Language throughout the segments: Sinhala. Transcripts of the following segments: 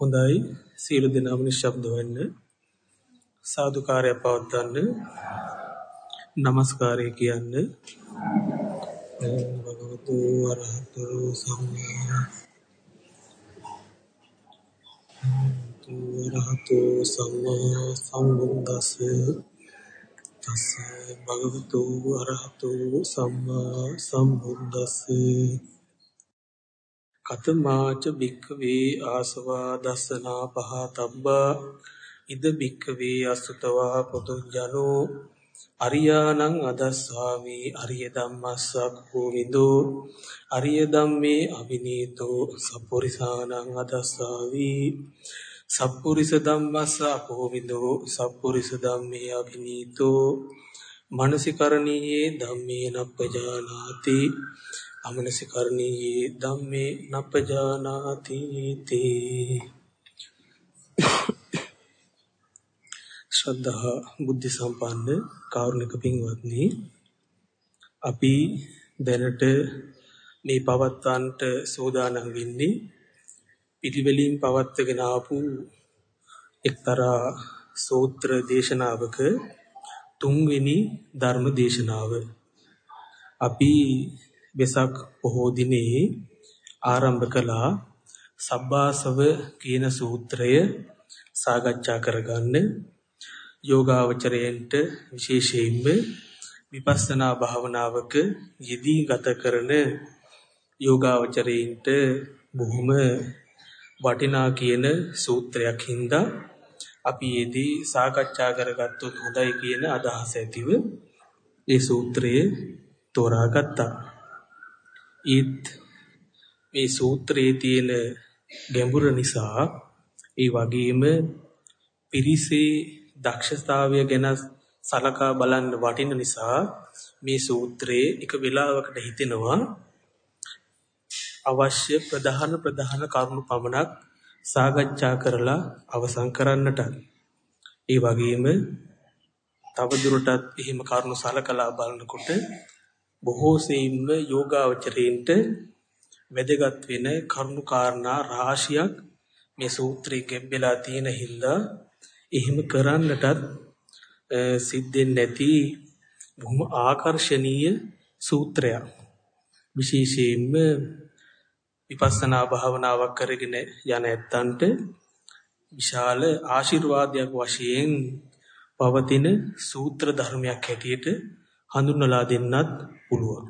හොඳයි. සියලු දෙනාම නිශ්ශබ්ද වෙන්න. සාදුකාරය පවත්වන්න. নমස්කාරය කියන්න. භගවතු වරහතු සම්මා. වරහතු සම්මා සම්බුද්දස්ස. තස්ස භගවතු වරහතු සම්මා සම්බුද්දස්ස. කතමාච භික්ඛවේ ආසවා දස්සනා පහතබ්බා ඉද භික්ඛවේ අසුතවා පුදුජනෝ අරියානං අදස්සාමි අරිය ධම්මස්සක්ඛෝ විදෝ අරිය ධම්මේ අවිනීතෝ සප්පුරිසානං අදස්සාවි සප්පුරිස ධම්මස්ස අපෝවිදෝ සප්පුරිස ධම්මේ අවිනීතෝ මනසිකරණීයේ ධම්මේ නප්පජානාති අමනසිකරණීයේ ධම්මේ නප්පජානාති තේ. ශ්‍රද්ධා බුද්ධ සම්පන්න කාරුණික පින්වත්නි අපි දැනට මේ පවත්වන්නට සෝදානම් වෙන්නේ පිළිවෙලින් පවත්වගෙන ආපු එක්තරා සූත්‍ර දේශනාවක තුන්වෙනි ධර්ම දේශනාව. අපි වෙසක් පොහෝ දිනේ ආරම්භ කළා සබ්බාසව කියන සූත්‍රය සාකච්ඡා කරගන්න යෝගාවචරයෙන්ට විශේෂයෙන්ම විපස්සනා භාවනාවක යෙදී ගත කරන යෝගාවචරයින්ට බොහොම වටිනා කියන සූත්‍රයක් හින්දා අපි යෙදී සාකච්ඡා කරගත්තොත් හොඳයි කියන අදහස ඇතිව ඒ සූත්‍රය තෝරාගත්තා. ඊත් මේ සූත්‍රයේ තියෙන ගැඹුර නිසා ඒ වගේම පිරිසේ දක්ෂතාවය ගැන සලකා බලන්න වටින නිසා මේ සූත්‍රයේ එක වෙලාවකට හිතෙනවා අවශ්‍ය ප්‍රධාන ප්‍රධාන කරුණු පමණක් සාකච්ඡා කරලා අවසන් කරන්නට. ඒ වගේම තව දුරටත් එහෙම කරුණු සලකලා බලනකොට බොහෝ සෙයින්ම යෝගාවචරයින්ට වැදගත් වෙන කරුණු කාරණා රාශියක් මේ සූත්‍රයේ ගැඹෙලා තියෙන හින්දා එහෙම කරන්නටත් සිද්ධෙන්නේ නැති බොහොම ආකර්ශනීය සූත්‍රයක්. විශේෂයෙන්ම විපස්සනා භාවනාවක් කරගෙන යන ඇත්තන්ට විශාල ආශිර්වාදයක් වශයෙන් පවතින සූත්‍ර ධර්මයක් හැටියට හඳුන්වලා දෙන්නත් පුළුවන්.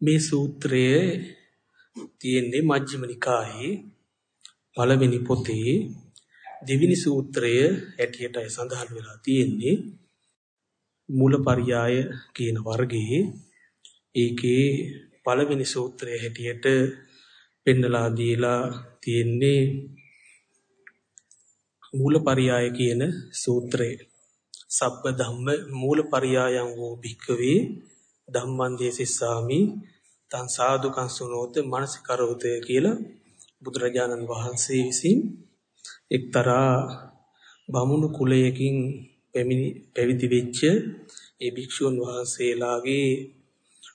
මේ සූත්‍රයේ තියෙන්නේ මජ්ක්‍ධිම නිකායේ පළවෙනි පොතේ දෙවිනි සූත්‍රය හැටියටයි සඳහන් වෙලා තියෙන්නේ මූලපරියාය කියන වර්ගයේ ඒකේ පළවෙනි සූත්‍රය හැටියට පෙන්නලා දීලා තියෙන්නේ මූලපරියාය කියන සූත්‍රය. සබ්බ ධම්ම මූලපරියායං වූ භික්කවේ ධම්මං දේසිස්සාමි තං සාදුකං සුනෝත මනසිකරෝත කියලා බුදුරජාණන් වහන්සේ විසින් එක්තරා බමුණු කුලයකින් පැවිදි වෙච්ච ඒ භික්ෂුන් වහන්සේලාගේ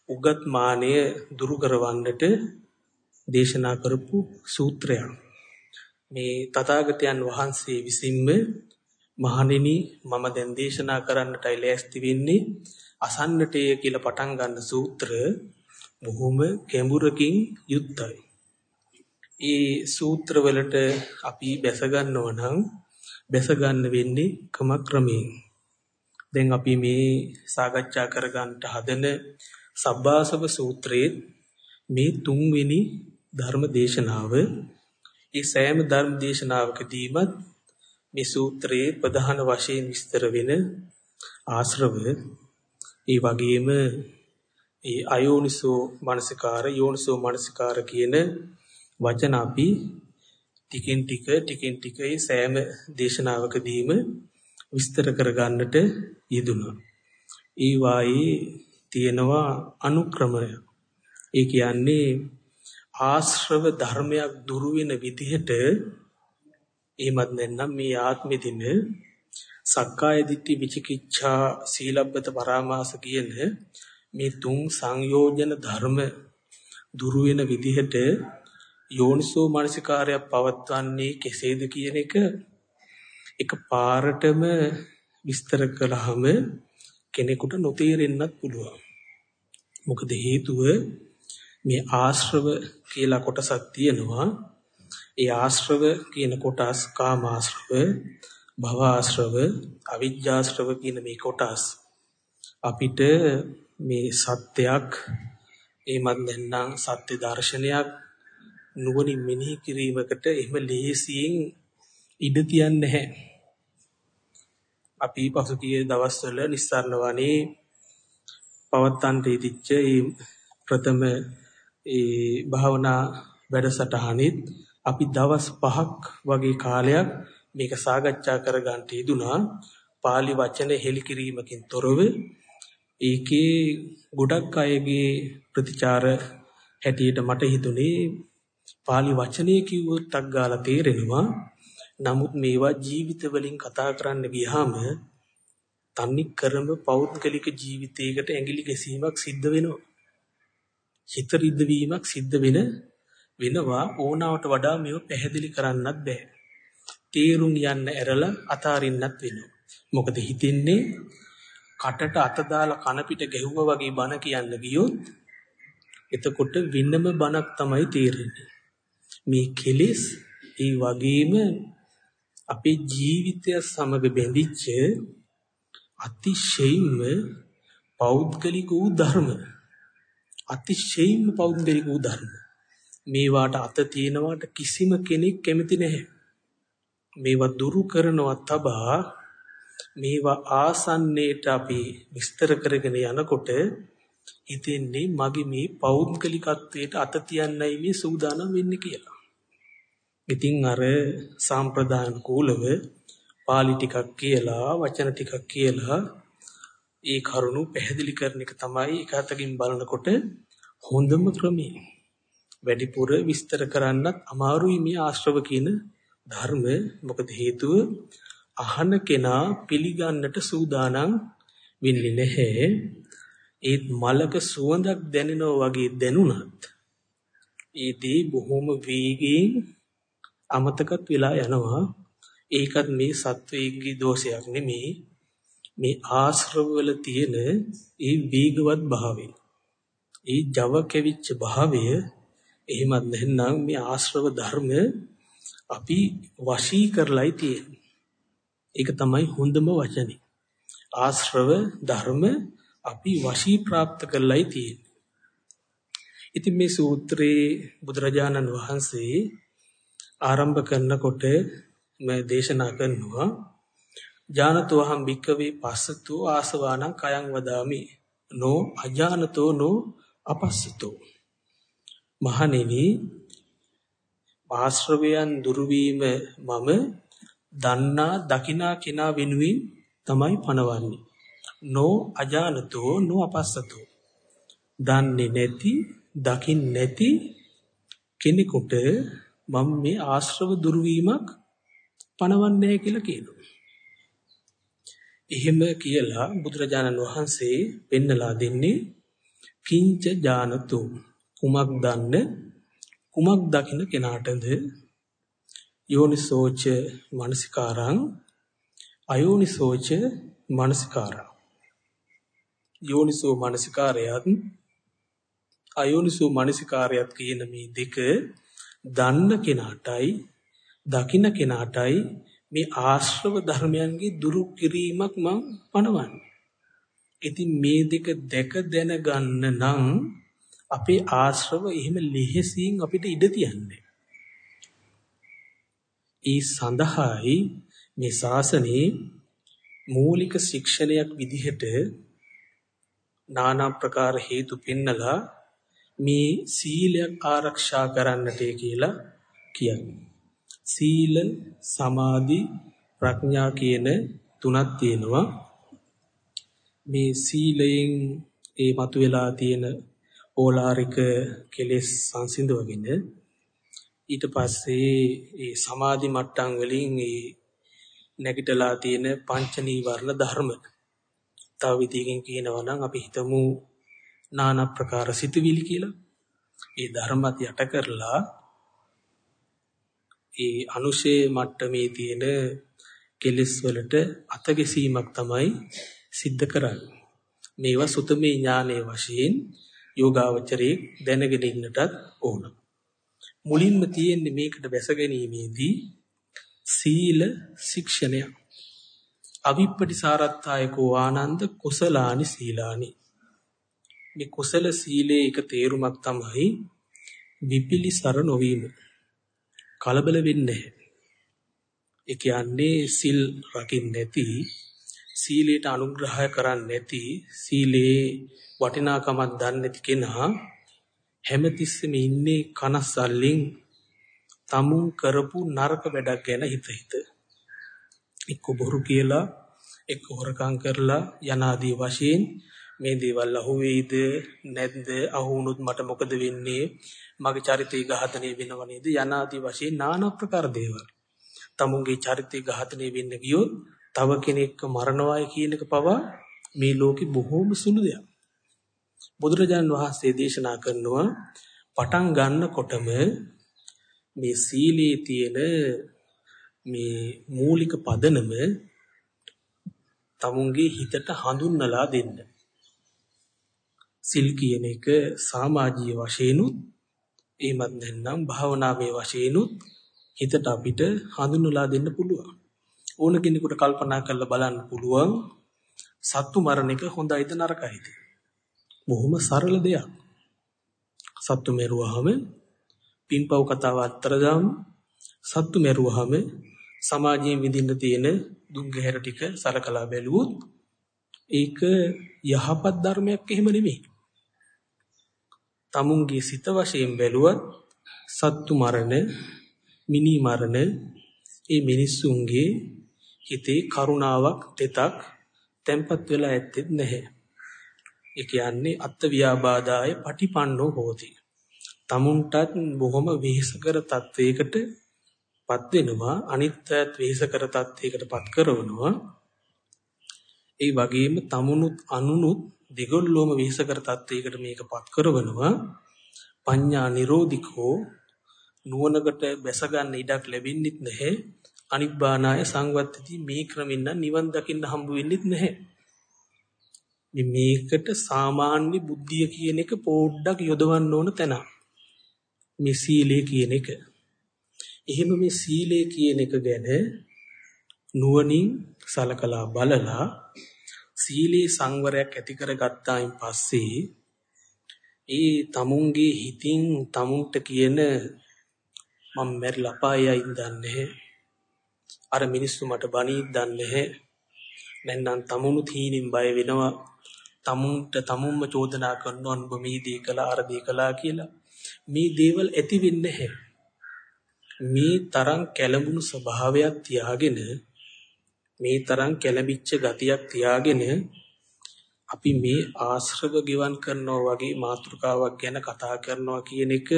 උගත් මානය දුරු කරවන්නට දේශනා කරපු සූත්‍රයක්. මේ තථාගතයන් වහන්සේ විසින්ම මහණෙනි මම දැන් දේශනා කරන්නටයි ලෑස්ති වෙන්නේ අසන්නටය කියලා පටන් ගන්න සූත්‍ර බොහොම ගැඹුරකින් යුක්තයි. ඒ සූත්‍ර වලට අපි බැස ගන්නව නම් බැස ගන්න වෙන්නේ ක්‍රමක්‍රමයෙන්. දැන් අපි මේ සාකච්ඡා කරගන්න හදන සබ්බාසව සූත්‍රයේ මේ තුන්වෙනි ධර්ම දේශනාව ඒ සෑම ධර්ම දේශනාවකදීමත් මේ සූත්‍රයේ ප්‍රධාන වශයෙන් විස්තර වෙන ආශ්‍රව ඒ වගේම ඒ අයෝනිසෝ මනසිකාර යෝනිසෝ මනසිකාර කියන වචන අපි ටිකෙන් ටික ටිකෙන් ටික සෑම දේශනාවකදීම විස්තර කරගන්නට යෙදුණා. ඒ වායේ තියෙනවා අනුක්‍රමය. ඒ කියන්නේ ආශ්‍රව ධර්මයක් දුරු වෙන විදිහට එහෙමත් නැත්නම් මේ ආත්මෙදින සක්කාය දිට්ඨි විචිකිච්ඡා සීලබ්බත පරාමාස කියන මේ තුන් සංයෝජන ධර්ම දුරු වෙන විදිහට යෝනිසෝ මානසිකාරය පවත්වන්නේ කෙසේද කියන එක එක පාරටම විස්තර කළාම කෙනෙකුට නොතේරෙන්නත් පුළුවන්. මොකද හේතුව මේ ආශ්‍රව කියලා කොටසක් තියෙනවා. ඒ ආශ්‍රව කියන කොටස් කාම ආශ්‍රව, භව ආශ්‍රව, අවිජ්ජාශ්‍රව කියන මේ කොටස් අපිට මේ සත්‍යයක් එහෙමත් නැත්නම් සත්‍ය දර්ශනයක් නුවණින් මෙනෙහි කිරීමකට එහෙම ලේසියෙන් ඉඩ තියන්නේ නැහැ. අපි පසුගිය දවස්වල නිස්සාරණ වනේ පවත්තන් තීතිච්ච ඒ ප්‍රථම ඒ භාවනා වැඩසටහනෙත් අපි දවස් 5ක් වගේ කාලයක් මේක සාකච්ඡා කරගන්න යෙදුනා. pāli වචන හෙලි කිරීමකින් තොරව ඒකේ ගොඩක් අයගේ ප්‍රතිචාර හැටියට මට හිතුනේ pāli වචනේ කිව්වොත් අග්ගාලා තේරෙනවා. නමුත් මේවා ජීවිත වලින් කතා කරන්න ගියාම තන්නේ කරම පෞද්ගලික ජීවිතයකට ඇඟිලි ගැසීමක් සිද්ධ වෙනවා. හිත රිද්දවීමක් සිද්ධ වෙන වෙනවා ඕනාවට වඩා මේව පැහැදිලි කරන්නත් බෑ. තේරුම් යන්න ඇරලා අතාරින්නත් වෙනවා. මොකද හිතෙන්නේ කටට අත දාලා කන පිට ගැහුවා වගේ බන කියන්න ගියොත් එතකොට වෙනම බනක් තමයි තේරෙන්නේ. මේ කෙලෙස් ඒ වගේම අපේ ජීවිතය සමග බැඳිච්ච අතිශයින්ම පෞද්ගලික වූ ධර්ම අතිශයින්ම පෞද්ගලික වූ ධර්ම මේවාට අත තියනවාට කිසිම කෙනෙක් කැමති නැහැ මේවා දුරු කරනවා තබා මේවා ආසන්නේට අපි විස්තර කරගෙන යනකොට හිතෙන්නේ මගේ මේ පෞද්ගලිකත්වයට අත තියන්නයි මේ සූදානම් වෙන්නේ කියලා. ඉතින් අර සාම්ප්‍රදායන කූලව පාලි ටිකක් කියලා වචන ටිකක් කියලා ඒ කරුණු පැහැදිලි කරන එක තමයි එකතකින් බලනකොට හොඳම ක්‍රමය. වැඩිපුර විස්තර කරන්නත් අමාරුයි මේ ආශ්‍රව කියන ධර්ම. මොකද හේතුව අහන කෙනා පිළිගන්නට සූදානම් වෙන්නේ නැහැ. ඒත් මලක සුවඳක් දැනෙනවා වගේ දැනුණත් ඒ දේ බොහොම වේගයෙන් අමතකත් වෙලා යනවා. ඒකත් මේ සත්වයේ දෝෂයක් නෙමෙයි. මේ ආශ්‍රව වල තියෙන ඒ වේගවත් භාවය. ඒ Java කෙවිච්ච භාවය එහෙමත් නැත්නම් මේ ආශ්‍රව ධර්ම අපි වශී කරලයි තියෙන්නේ. ඒක තමයි හොඳම වචනේ. ආශ්‍රව ධර්ම අපි වශී પ્રાપ્ત කරලයි තියෙන්නේ. ඉතින් මේ සූත්‍රයේ බුදුරජාණන් වහන්සේ ආරම්භ කරනකොට මේ දේශනා කරනවා ජානතෝ අහම් භික්කවේ පස්සතෝ ආසවානං කයං වදාමි නෝ අජානතෝ නෝ අපස්සතෝ මහණෙනි ආශ්‍රවයන් දුරු මම දන්නා දකිනා කෙනා වෙනුවෙන් තමයි පනවන්නේ නෝ අජානතෝ නෝ අපස්සතෝ දන්නේ නැති දකින් නැති කෙනෙකුට මම මේ ආශ්‍රව දුරු වීමක් පනවන්නේ කියලා කියනවා. එහෙම කියලා බුදුරජාණන් වහන්සේ පෙන්නලා දෙන්නේ කිංච ඥානතු කුමක් දන්න කුමක් දකින්න කෙනාටද යෝනිසෝච මනසිකාරං අයෝනිසෝච මනසිකාරං යෝනිසෝ මනසිකාරයත් අයෝනිසෝ මනසිකාරයත් කියන මේ දෙක දන්න කෙනාටයි දකින්න කෙනාටයි මේ ආශ්‍රව ධර්මයන්ගේ දුරු කිරීමක් මම පනවන්නේ. ඉතින් මේ දෙක දැක දැනගන්න නම් අපේ ආශ්‍රව එහෙම ලිහිසින් අපිට ඉඩ තියන්නේ. ඒ සඳහායි මේ ශාසනයේ මූලික ශික්ෂණයක් විදිහට নানা ප්‍රකාර හේතු පෙන්නලා මේ සීලයක් ආරක්ෂා කරන්නට කියලා කියන්නේ. සීල සමාධි ප්‍රඥා කියන තුනක් තියෙනවා. මේ සීලයෙන් ඒ මතුවලා තියෙන ඕලාරික කෙලෙස් සංසිඳවගෙන ඊට පස්සේ ඒ සමාධි මට්ටම් වලින් ඒ නැගිටලා තියෙන පංච නීවරණ ධර්ම තව විදිහකින් කියනවා නම් අපි හිතමු নানা ප්‍රකාර සිතුවිලි කියලා. ඒ ධර්මات යට කරලා ඒ අනුශේ මට්ටමේ තියෙන කෙලෙස් වලට අත ගැසීමක් තමයි සිද්ධ කරන්නේ. මේවා සුතමේ ඥානයේ වශයෙන් යෝගාවචරයේ දැනගෙන ඉන්නටත් ඕන. මුලින්ම තියෙන්නේ මේකට වැස ගැනීමේදී සීල ශික්ෂණය. අවිප්පටිසාරත්තායකෝ ආනන්ද කුසලානි සීලානි. මේ කුසල සීලේ එක තේරුමක් තමයි විපිලිසර නොවීම. කලබල වෙන්නේ නැහැ. ඒ කියන්නේ සිල් රකින්න නැති සීලයට අනුග්‍රහය කරන්නේ නැති සීලේ වටිනාකමක් දන්නේ නැති කෙනා හැමතිස්සෙම ඉන්නේ කනස්සල්ලින් තමුන් කරපු නරක වැඩක් ගැන හිත හිත. එක්ක බොරු කියලා එක්ක හොරකම් කරලා යනාදී වශයෙන් මේ දේවල් අහුවේද නැද්ද අහුනොත් මට මොකද වෙන්නේ මගේ චරිතය ඝාතනය වෙනව නේද යනාදී වශයෙන් নানা ප්‍රකාර දේවල්. තමුන්ගේ චරිතය ඝාතනය වෙන්න ගියොත් තව කෙනෙක්ව මරණවායි කියන එක පවා මේ ලෝකෙ බොහෝම සුළු දෙයක් බුදුරජාන් වහන්සේ දේශනා කරනවා පටන් ගන්නකොටම මේ සීලේ තියෙන මේ මූලික පදනම තමුන්ගේ හිතට හඳුන්වලා දෙන්න. සිල් කියන එක සමාජීය වශයෙන්ුත් එහෙමත් නැත්නම් භාවනාවේ වශයෙන්ුත් හිතට අපිට හඳුන්වලා දෙන්න පුළුවන්. ඕන කෙනෙකුට කල්පනා කරලා බලන්න පුළුවන් සත්තු මරණ එක හොඳයිද නරකයිද? බොහොම සරල දෙයක්. සත්තු මෙරුවාම පින්පව් කතාව අත්තර දාමු. සත්තු මෙරුවාම සමාජයෙන් විඳින්න තියෙන දුක්ගැහැර ටික සලකලා බැලුවොත් ඒක යහපත් ධර්මයක් එහෙම නෙමෙයි. tamunගේ සිත වශයෙන් බැලුවත් සත්තු මරණ, මිනි මරණ ඒ මිනිස්සුන්ගේ හිතේ කරුණාවක් තෙතක් තැම්පත් වෙලා ඇත්තේ නැහැ. ඒ කියන්නේ අත්ත්‍ය ව්‍යාබාදාය පටිපන්නෝ හෝති. tamunටත් බොහොම වෙහෙසකර තත්වයකට පත් වෙනවා අනිත්‍යත් වෙහෙසකර තත්වයකට පත් කරනවා. ඒ වගේම tamunut අනුනුත් දෙගොල්ලෝම වෙහෙසකර තත්වයකට මේකපත් කරවනවා. පඤ්ඤා නිරෝධිකෝ නුවණකට බැස ගන්න ඉඩක් ලැබෙන්නේ නැහැ. අනිබ්බානාය සංවත්තති මේ ක්‍රමින්න නිවන් දකින්න හම්බ වෙන්නේ නැහැ. මේකට සාමාන්‍ය බුද්ධිය කියන එක පොඩ්ඩක් යොදවන්න ඕන තැන. මේ සීලය කියන එක. එහෙම මේ සීලය කියන එක ගැන නුවණින් සලකලා බලලා සීලේ සංවරයක් ඇති කරගත්තායින් පස්සේ ඒ තමුන්ගේ හිතින් තමුන්ට කියන මම මැරිලා අපායයි දන්නේ අර මිනිස්සු මට බණී දන්නේ නැත්නම් තමුණු තීනින් බය වෙනවා තමුන්ට තමුන්ම චෝදනා කරනවා ඔබ මේ දේ කළා අර දේ කළා කියලා. මේ දේවල් ඇති වෙන්නේ මේ තරම් කැළඹුණු ස්වභාවයක් තියාගෙන මේ තරම් කැළඹිච්ච ගතියක් තියාගෙන අපි මේ ආශ්‍රව ගෙවන් කරනවා වගේ මාතෘකාවක් ගැන කතා කරනවා කියන එක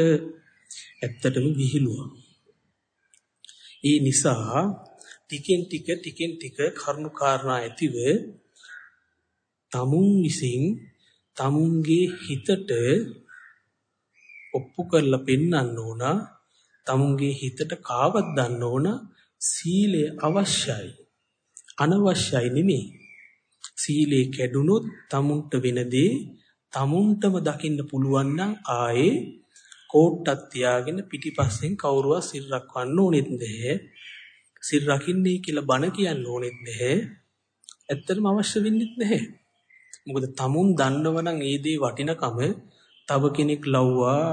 ඇත්තටම විහිළුවක්. ඒ නිසා ටිකෙන් ටික ටිකෙන් ටික කරුණු කාරණා ඇතිව තමුන් විසින් තමුන්ගේ හිතට ඔප්පු කරලා පෙන්වන්න ඕන තමුන්ගේ හිතට කාවක් දන්න ඕන සීලය අවශ්‍යයි. අනවශ්‍යයි නෙමෙයි. සීලේ කැඩුනොත් තමුන්ට වෙන දේ තමුන්ටම දකින්න පුළුවන් නම් ආයේ කෝට්ටක් තියාගෙන පිටිපස්සෙන් කවුරුවා සිල් රැකවන්න ඕනෙත් නැහැ. සිල් රකින්නේ කියලා බණ කියන්න ඕනෙත් නැහැ ඇත්තටම අවශ්‍ය වෙන්නේ නැහැ මොකද tamun දන්නවනම් ඒ දේ වටිනකම තව කෙනෙක් ලව්වා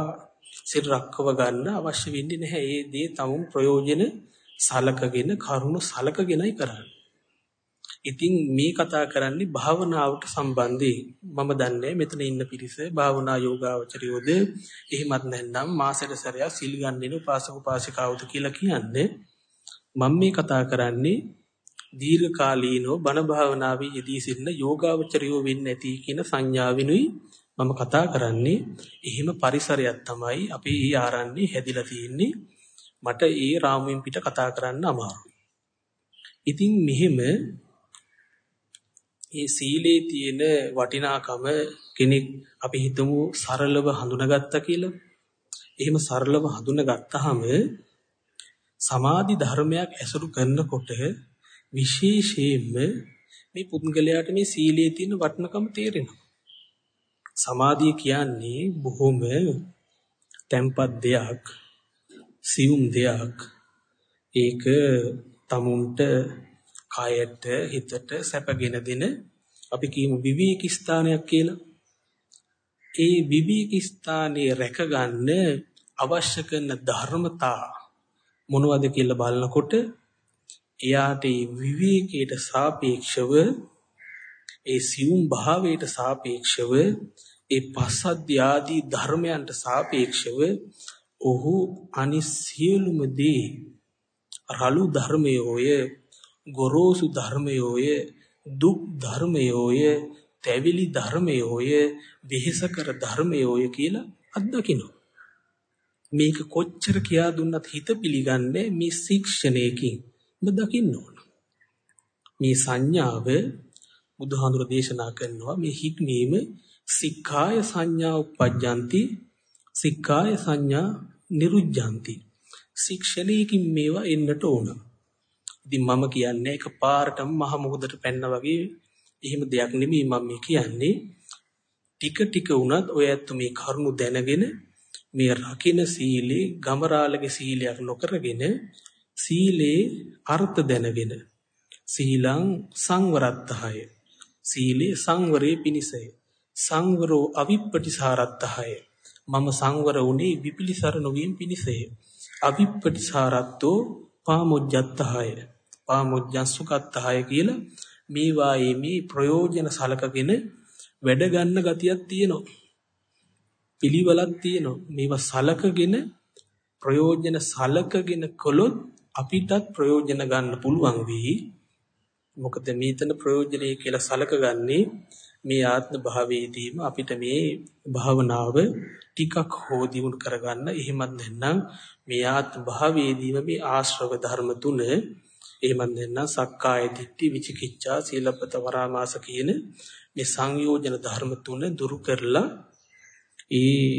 සිර රක්කව ගන්න අවශ්‍ය වෙන්නේ නැහැ. ඒ දේ tamun ප්‍රයෝජන සලකගෙන කරුණු සලකගෙනයි කරන්නේ. ඉතින් මේ කතා කරන්නේ භාවනාවට සම්බන්ධයෙන්. මම දන්නේ මෙතන ඉන්න පිරිස භාවනා යෝගාවචරියෝද එහෙමත් නැත්නම් මාසෙට සැරයක් සිල් ගන්නින උපාසක උපාසිකාවද කියලා කියන්නේ. මම මේ කතා කරන්නේ දීර්ඝ කාලීනව බණ භාවනාවේ යෙදී සිටින යෝගාවචරයෝ වෙන්නේ නැති කියන සංඥාවිනුයි මම කතා කරන්නේ එහෙම පරිසරයක් තමයි අපි ඊ ආරන්නේ හැදිලා තියෙන්නේ මට ඒ රාමුවෙන් පිට කතා කරන්න අමාරුයි. ඉතින් මෙහෙම මේ සීලේ තියෙන වටිනාකම කෙනෙක් අපි හිතමු සරලව හඳුනාගත්තා කියලා. එහෙම සරලව හඳුනාගත්තාම සමාධි ධර්මයක් ඇසුරු කරනකොට විශේෂයෙන්ම මේ පුද්ගලයාට මේ සීලයේ තියෙන වටිනකම තේරෙනවා. සමාධිය කියන්නේ බොහොම තැම්පත් දෙයක්, සියුම් දෙයක්. ඒක තමුන්ට කයට හිතට සැපගෙන දෙන අපි කියමු විවේක ස්ථානයක් කියලා. ඒ විවේක ස්ථානයේ රැකගන්න අවශ්‍ය කරන ධර්මතා මොනවද කියලා බලනකොට එයාට විවේකයට සාපේක්ෂව ඒ සියුම් භාවයට සාපේක්ෂව ඒ පස්සද්ධ ආදී ධර්මයන්ට සාපේක්ෂව ඔහු අනිස් සියලුම දේ රළු ධර්මයෝය ගොරෝසු ධර්මයෝය දුක් ධර්මයෝය තැවිලි ධර්මයෝය වෙහෙසකර ධර්මයෝය කියලා අත්දකිනවා. මේක කොච්චර කියා දුන්නත් හිත පිළිගන්නේ මේ ශික්ෂණයකින් ඔබ දකින්න ඕන මේ සංඥාව බුදුහාඳුර දේශනා කරනවා මේ හික්මීම සික්ඛාය සංඥා උපජ්ජಂತಿ සික්ඛාය සංඥා නිරුද්ධಂತಿ ශික්ෂණයකින් මේවා එන්නට ඕන. ඉතින් මම කියන්නේ එක පාරටම මහ මොහොතට පැන්න වගේ එහෙම දෙයක් නෙමෙයි මම මේ කියන්නේ. ටික ටික වුණත් ඔය ඇත්ත මේ කරුණු දැනගෙන මේ රකින්න සීලේ ගමරාලගේ සීලයක් නොකරගෙන සීලේ අර්ථ දැනගෙන සීලං සංවරත්තහය සීලේ සංවරේ පිනිසය සංවරෝ අවිප්පටිසාරත්තහය මම සංවර වුණේ විපිලිසර නොවීම පිණිසය. අවිප්පටිසාරත්තෝ පාමුජ්ජත්තහය. පාමුජ්ජං සුකත්තහය කියලා මේ වායේ මේ ප්‍රයෝජන සලකගෙන වැඩ ගන්න ගතියක් තියෙනවා. පිළිවෙලක් තියෙනවා. මේවා සලකගෙන ප්‍රයෝජන සලකගෙන කළොත් අපිටත් ප්‍රයෝජන ගන්න පුළුවන් වෙයි. මොකද මේතන ප්‍රයෝජනය කියලා සලකගන්නේ මේ ආත්ම භාවයේදීම අපිට මේ භාවනාව ටිකක් හෝ දියුණු කරගන්න එහෙමත් නැත්නම් මේ ආත්ම භාවයේදීම මේ ආශ්‍රව ධර්ම තුන එහෙමත් නැත්නම් සක්කාය දිට්ඨි විචිකිච්ඡා සීලපත වරාමාස කියන මේ සංයෝජන ධර්ම තුන දුරු කරලා ඒ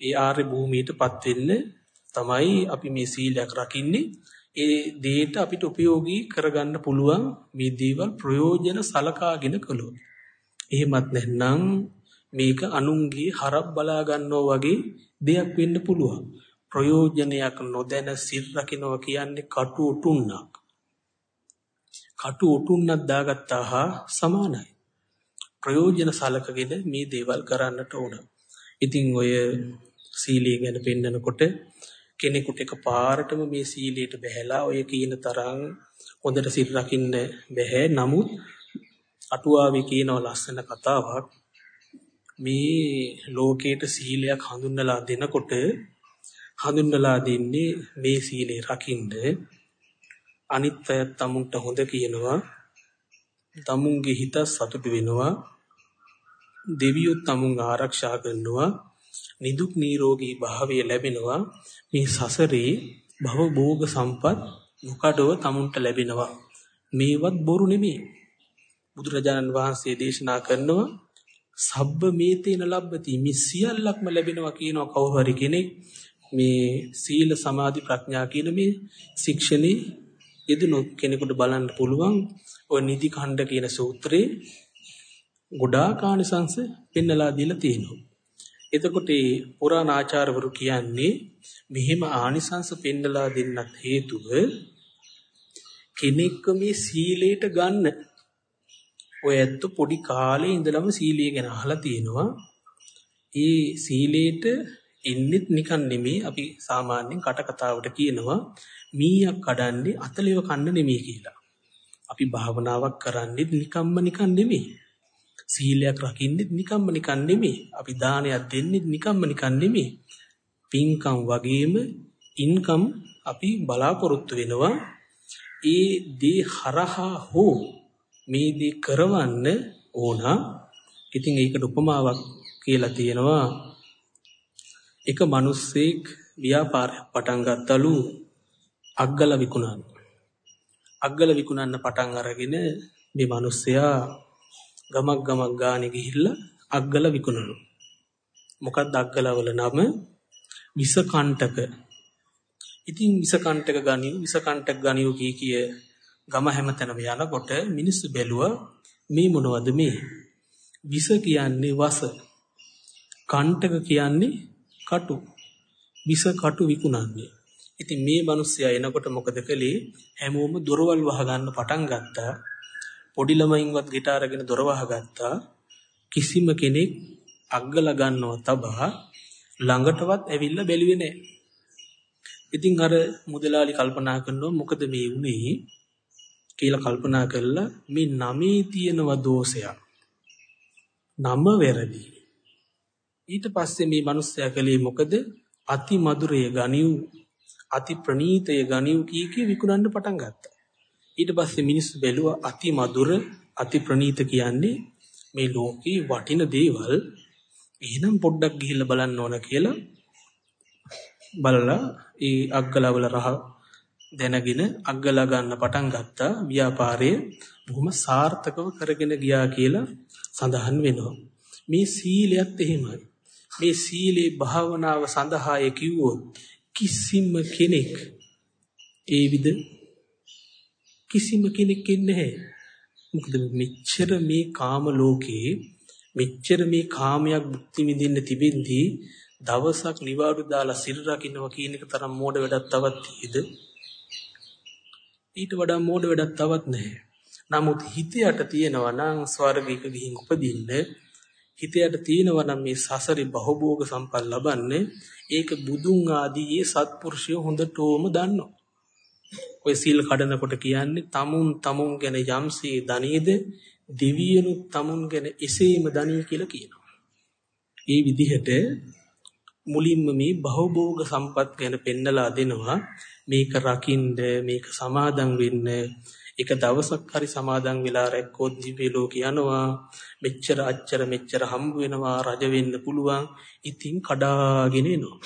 ඒ ආර්ය භූමියටපත් වෙන්න තමයි අපි මේ සීලයක් රකින්නේ ඒ දේට අපිට ප්‍රයෝගී කරගන්න පුළුවන් මේ දේවල් ප්‍රයෝජන සලකාගෙන කළොත්. එහෙමත් නැත්නම් මේක අනුන්ගේ හරක් බලා ගන්නවා වගේ දෙයක් වෙන්න පුළුවන්. ප්‍රයෝජනයක් නොදැන සිල් රකින්නවා කියන්නේ කටු උටුන්නක්. කටු උටුන්නක් දාගත්තා හා සමානයි. ප්‍රයෝජන සලකගෙන මේ දේවල් කරන්නට ඕන. ඉතින් ඔය සීලිය ගැන පෙන්නකොට කෙනෙකුට එකපාරටම මේ සීලයට බැහැලා ඔය කියන තරම් හොඳට සිල් රකින්න බැහැ. නමුත් අටුවාවේ කියන ලස්සන කතාවක් මේ ලෝකේට සීලයක් හඳුන්වලා දෙනකොට හඳුන්වලා දෙන්නේ මේ සීලේ රකින්න අනිත් අය තමුන්ට හොඳ කියනවා තමුන්ගේ හිත සතුටු වෙනවා. දෙවියෝ තමුන් ආරක්ෂා කරනවා. නිදුක් නිරෝගී භාවය ලැබෙනවා. මේ සසරේ භව භෝග සම්පත් මොකඩව තමුන්ට ලැබෙනවා. මේවත් බොරු නෙමෙයි. බුදුරජාණන් වහන්සේ දේශනා කරනවා සබ්බ මේතේන ලබ්බති මේ සියල්ලක්ම ලැබෙනවා කියනවා කවුරු හරි කෙනෙක්. මේ සීල සමාධි ප්‍රඥා කියන මේ ශික්ෂණේ යෙදුණු කෙනෙකුට බලන්න පුළුවන් ඔය නිදි ඛණ්ඩ කියන සූත්‍රේ ගොඩාක් ආනිසංශ පෙන්නලා දීලා තියෙනවා එතකොට පුරාණ ආචාර්යවරු කියන්නේ මෙහෙම ආනිසංස පෙන්නලා දෙන්නත් හේතුව කෙනෙක්ව මේ සීලයට ගන්න. ඔය ඇත්ත පොඩි කාලේ ඉඳලම සීලය ගැන අහලා තියෙනවා. ඒ සීලයට එන්නෙත් නිකන් නෙමෙයි අපි සාමාන්‍යයෙන් කට කතාවට කියනවා මීයක් කඩන්නේ අතලෙව කන්න නෙමෙයි කියලා. අපි භාවනාවක් කරන්නේ නිකම්ම නිකන් නෙමෙයි. සීලයක් රකින්නෙත් නිකම්ම නිකන් නෙමෙයි. අපි දානයක් දෙන්නෙත් නිකම්ම නිකන් නෙමෙයි. පින්කම් වගේම ඉන්කම් අපි බලාපොරොත්තු වෙනවා. ඒ දේ හරහා හෝ මේ දේ කරවන්න ඕන. ඉතින් ඒකට උපමාවක් කියලා තියෙනවා. එක මිනිස්සෙක් ව්‍යාපාරයක් පටන් ගත්තලු අග්ගල විකුණන්න. අග්ගල විකුණන්න පටන් අරගෙන මේ මිනිස්සයා ගමක් ගමක් ගානේ ගිහිල්ලා අග්ගල විකුණනවා. මොකක්ද අග්ගලවල නම? විස කණ්ඨක. ඉතින් විස කන්ටක ගනියු විස කන්ටක ගනියු කී කිය ගම හැමතැනම යනකොට මිනිස්සු බැලුවා මේ මොනවද මේ විස කියන්නේ වස කන්ටක කියන්නේ කටු විස කටු විකුණන්නේ ඉතින් මේ මිනිස්සයා එනකොට මොකද කළේ හැමෝම දොරවල් වහගන්න පටන් ගත්තා පොඩි ළමයින්වත් গিitar අරගෙන දොර වහගත්තා කිසිම කෙනෙක් අග්ගල ගන්නව තබා ළඟටවත් ඇවිල්ලා බැලුවේ නැහැ. ඉතින් අර මුදලාලි කල්පනා කරනවා මොකද මේ වුනේ කියලා කල්පනා කළා මේ නමේ තියෙනව දෝෂයක්. නම වැරදි. ඊට පස්සේ මේ මිනිස්සයා කලේ මොකද අති මధుරය ගනිව් අති ප්‍රණීතය ගනිව් කී කී විකුණන්න පටන් ගත්තා. ඊට පස්සේ මිනිස්සු බැලුවා අති මధుර අති ප්‍රණීත කියන්නේ මේ ලෝකේ වටින දේවල් එහෙනම් පොඩ්ඩක් ගිහිල්ලා බලන්න ඕන කියලා බලලා ඒ අග්ගලවල රහ දැනගෙන අග්ගලා ගන්න පටන් ගත්තා. ව්‍යාපාරය බොහොම සාර්ථකව කරගෙන ගියා කියලා සඳහන් වෙනවා. මේ සීලයත් එහෙමයි. මේ සීලේ භාවනාව සඳහා කිව්වොත් කිසිම කෙනෙක් ඒ විද කිසිම කෙනෙක් ඉන්නේ නැහැ මොකද මෙච්චර මේ කාම ලෝකේ මෙච්චර මේ කාමයක් භුක්ති විඳින්න තිබෙද්දී දවසක් නිවාඩු දාලා සිල් රකින්නවා කියන එක තරම් මෝඩ වැඩක් තවත් තියෙද? ඊට වඩා මෝඩ වැඩක් තවත් නැහැ. නමුත් හිතයට තියෙනවා නම් ස්වර්ගයක ගිහින් උපදින්න හිතයට තියෙනවා නම් මේ සසරේ බහභෝග සම්පත් ලබන්නේ ඒක බුදුන් ආදී ඒ සත්පුරුෂයෝ හොඳටම දන්නවා. ඔය සීල් කඩනකොට කියන්නේ තමුන් තමුන් ගැන යම්සේ දනීද දෙවියනුත් තමුන් ගැන එසේම දනී කියලා කියනවා. ඒ විදිහට මුලින්ම මේ බහෝභෝග සම්පත් ගැන පෙන්නලා දෙනවා මේක රකින්න මේක සමාදන් වෙන්න එක දවසක් හරි සමාදන් වෙලා රැක්කොත් දිව්‍ය ලෝක යනවා. මෙච්චර අච්චර මෙච්චර හම්බ වෙනවා රජ වෙන්න පුළුවන්. ඉතින් කඩාගෙන එනවා.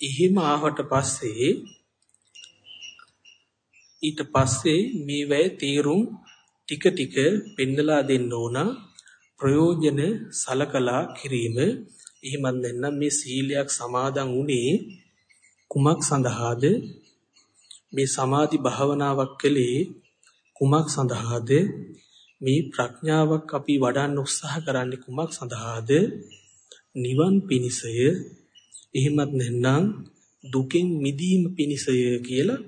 එහෙම ආවට පස්සේ ඊට පස්සේ මේ වැය තීරුම් ටික ටික පෙන්නලා දෙන්න ඕන. ප්‍රයෝජන සලකලා කිරීම. එහෙමත් නැත්නම් මේ සීලයක් සමාදන් වුණේ කුමක් සඳහාද? මේ සමාධි භාවනාවක් කළේ කුමක් සඳහාද මේ ප්‍රඥාවක් අපි වඩන්න උත්සාහ කරන්නේ කුමක් සඳහාද නිවන් පිණිසය එහෙමත් නැත්නම් දුකෙන් මිදීම පිණිසය කියලා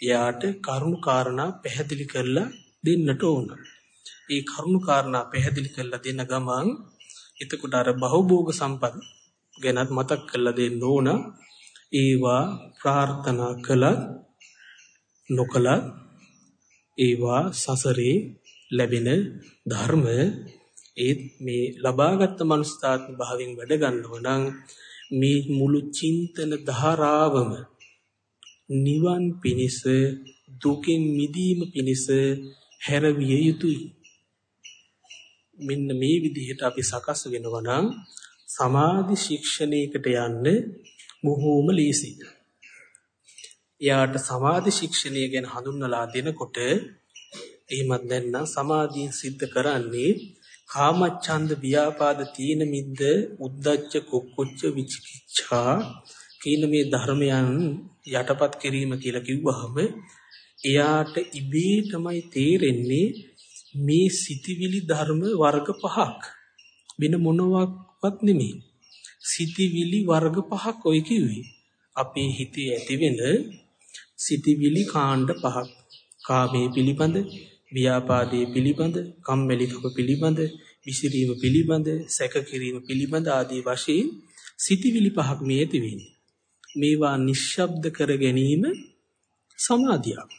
එයාට කරුණු කාරණා පැහැදිලි කරලා දෙන්නට ඕන. ඒ කරුණු කාරණා පැහැදිලි කරලා දෙන ගමන් එතකොට අර බහුභෝග සම්පත් ගැනත් මතක් කරලා දෙන්න ඕන. ඒවා ප්‍රාර්ථනා කළත් නොකලත් ඒවා සසරේ ලැබෙන ධර්ම ඒත් මේ ලබාගත් මනුස්තාත්ම භාවයෙන් වැඩ ගන්නව නම් මේ මුළු චින්තන ධාරාවම නිවන් පිණිස දුකින් මිදීම පිණිස හැරවිය යුතුයි. මෙන්න මේ විදිහට අපි සකස් වෙනවා නම් සමාධි ශික්ෂණයකට යන්න බොහෝම ලේසියි. එයාට සමාධි ශික්ෂණය ගැන හඳුන්වලා දෙනකොට එහෙමත් නැත්නම් සමාධියෙන් සිද්ධ කරන්නේ කාමච්ඡන්ද ව්‍යාපාද තීන මිද්ද උද්දච්ච කුක්කුච්ච විචිකිච්ඡා කියන මේ ධර්මයන් යටපත් කිරීම කියලා කිව්වහම එයාට ඉබේ තමයි තේරෙන්නේ මේ සිටිවිලි ධර්ම වර්ග පහක්. වෙන මොනවාක්වත් නෙමෙයි. සිටිවිලි වර්ග පහක් ඔය කිව්වේ. අපේ හිතේ ඇතිවෙන සිටිවිලි කාණ්ඩ පහක්. කාමයේ පිළිබඳ ව්‍යාපාදයේ පිළිබඳ කම්මැලිකම පිළිබඳ විසිරීම පිළිබඳ සැක කිරීම පිළිබඳ ආදී වශයෙන් සිටිවිලි පහක් මේ ඇති වෙන්නේ මේවා නිශ්ශබ්ද කර ගැනීම සමාධියක්.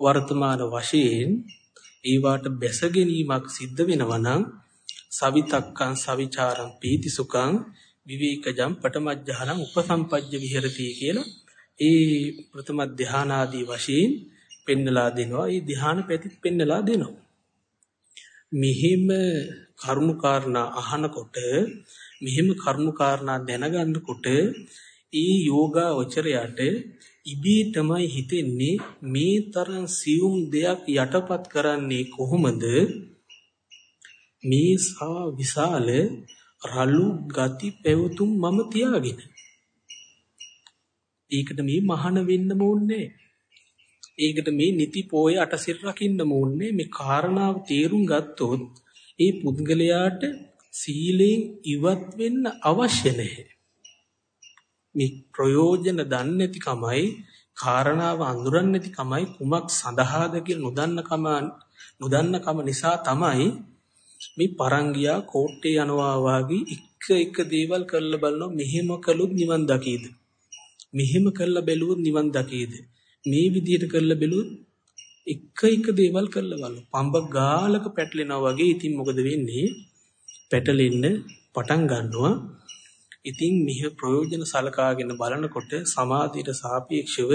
වර්තමාන වශයෙන් ඒවාට බැස ගැනීමක් සිද්ධ වෙනවා නම් සවිතක්කං සවිචාරං පීතිසුඛං විවේකජම් පටමජ්ජහලං උපසම්පජ්ජ විහෙරති කියලා ඒ ප්‍රථම ධානාදී වශයෙන් පෙන්නලා දෙනවා. ඒ ධාන පැතිත් පෙන්නලා දෙනවා. මෙහිම කරුණු කාරණා අහනකොට මෙහිම කරුණු කාරණා දැනගන්නකොට ඒ යෝගාවචරයට ඉබේ තමයි හිතෙන්නේ මේ තරම් සියුම් දෙයක් යටපත් කරන්නේ කොහොමද මේ සා විශාල රළු ගති පැවතුම් මම තියාගෙන ඒකට මේ මහාන වෙන්න ඕනේ. ඒකට මේ නිති පෝය අටසිර රකින්න ඕනේ. මේ කාරණාව තේරුම් ගත්තොත් ඒ පුද්ගලයාට සීලෙන් ඉවත් වෙන්න අවශ්‍ය නැහැ. මේ ප්‍රයෝජන දන්නේ නැතිකමයි කාරණාව අඳුරන්නේ නැතිකමයි කුමක් සඳහාද කියලා නොදන්නකම නොදන්නකම නිසා තමයි මේ පරංගියා කෝට්ටේ යනවා වාගේ එක එක දේවල් කරලා බලනවා මෙහෙම කළොත් නිවන් දකීද? මෙහෙම කරලා බැලුවොත් නිවන් දකීද? මේ විදිහට කරලා බැලුවොත් එක එක දේවල් කරලා බලනවා. පඹ ගාලක පැටලෙනවා වගේ ඉතින් මොකද වෙන්නේ? පැටලෙන්න පටන් ගන්නවා. ඉතින් මෙහ ප්‍රයෝජන සලකාගෙන බලනකොට සමාධියට සාපේක්ෂව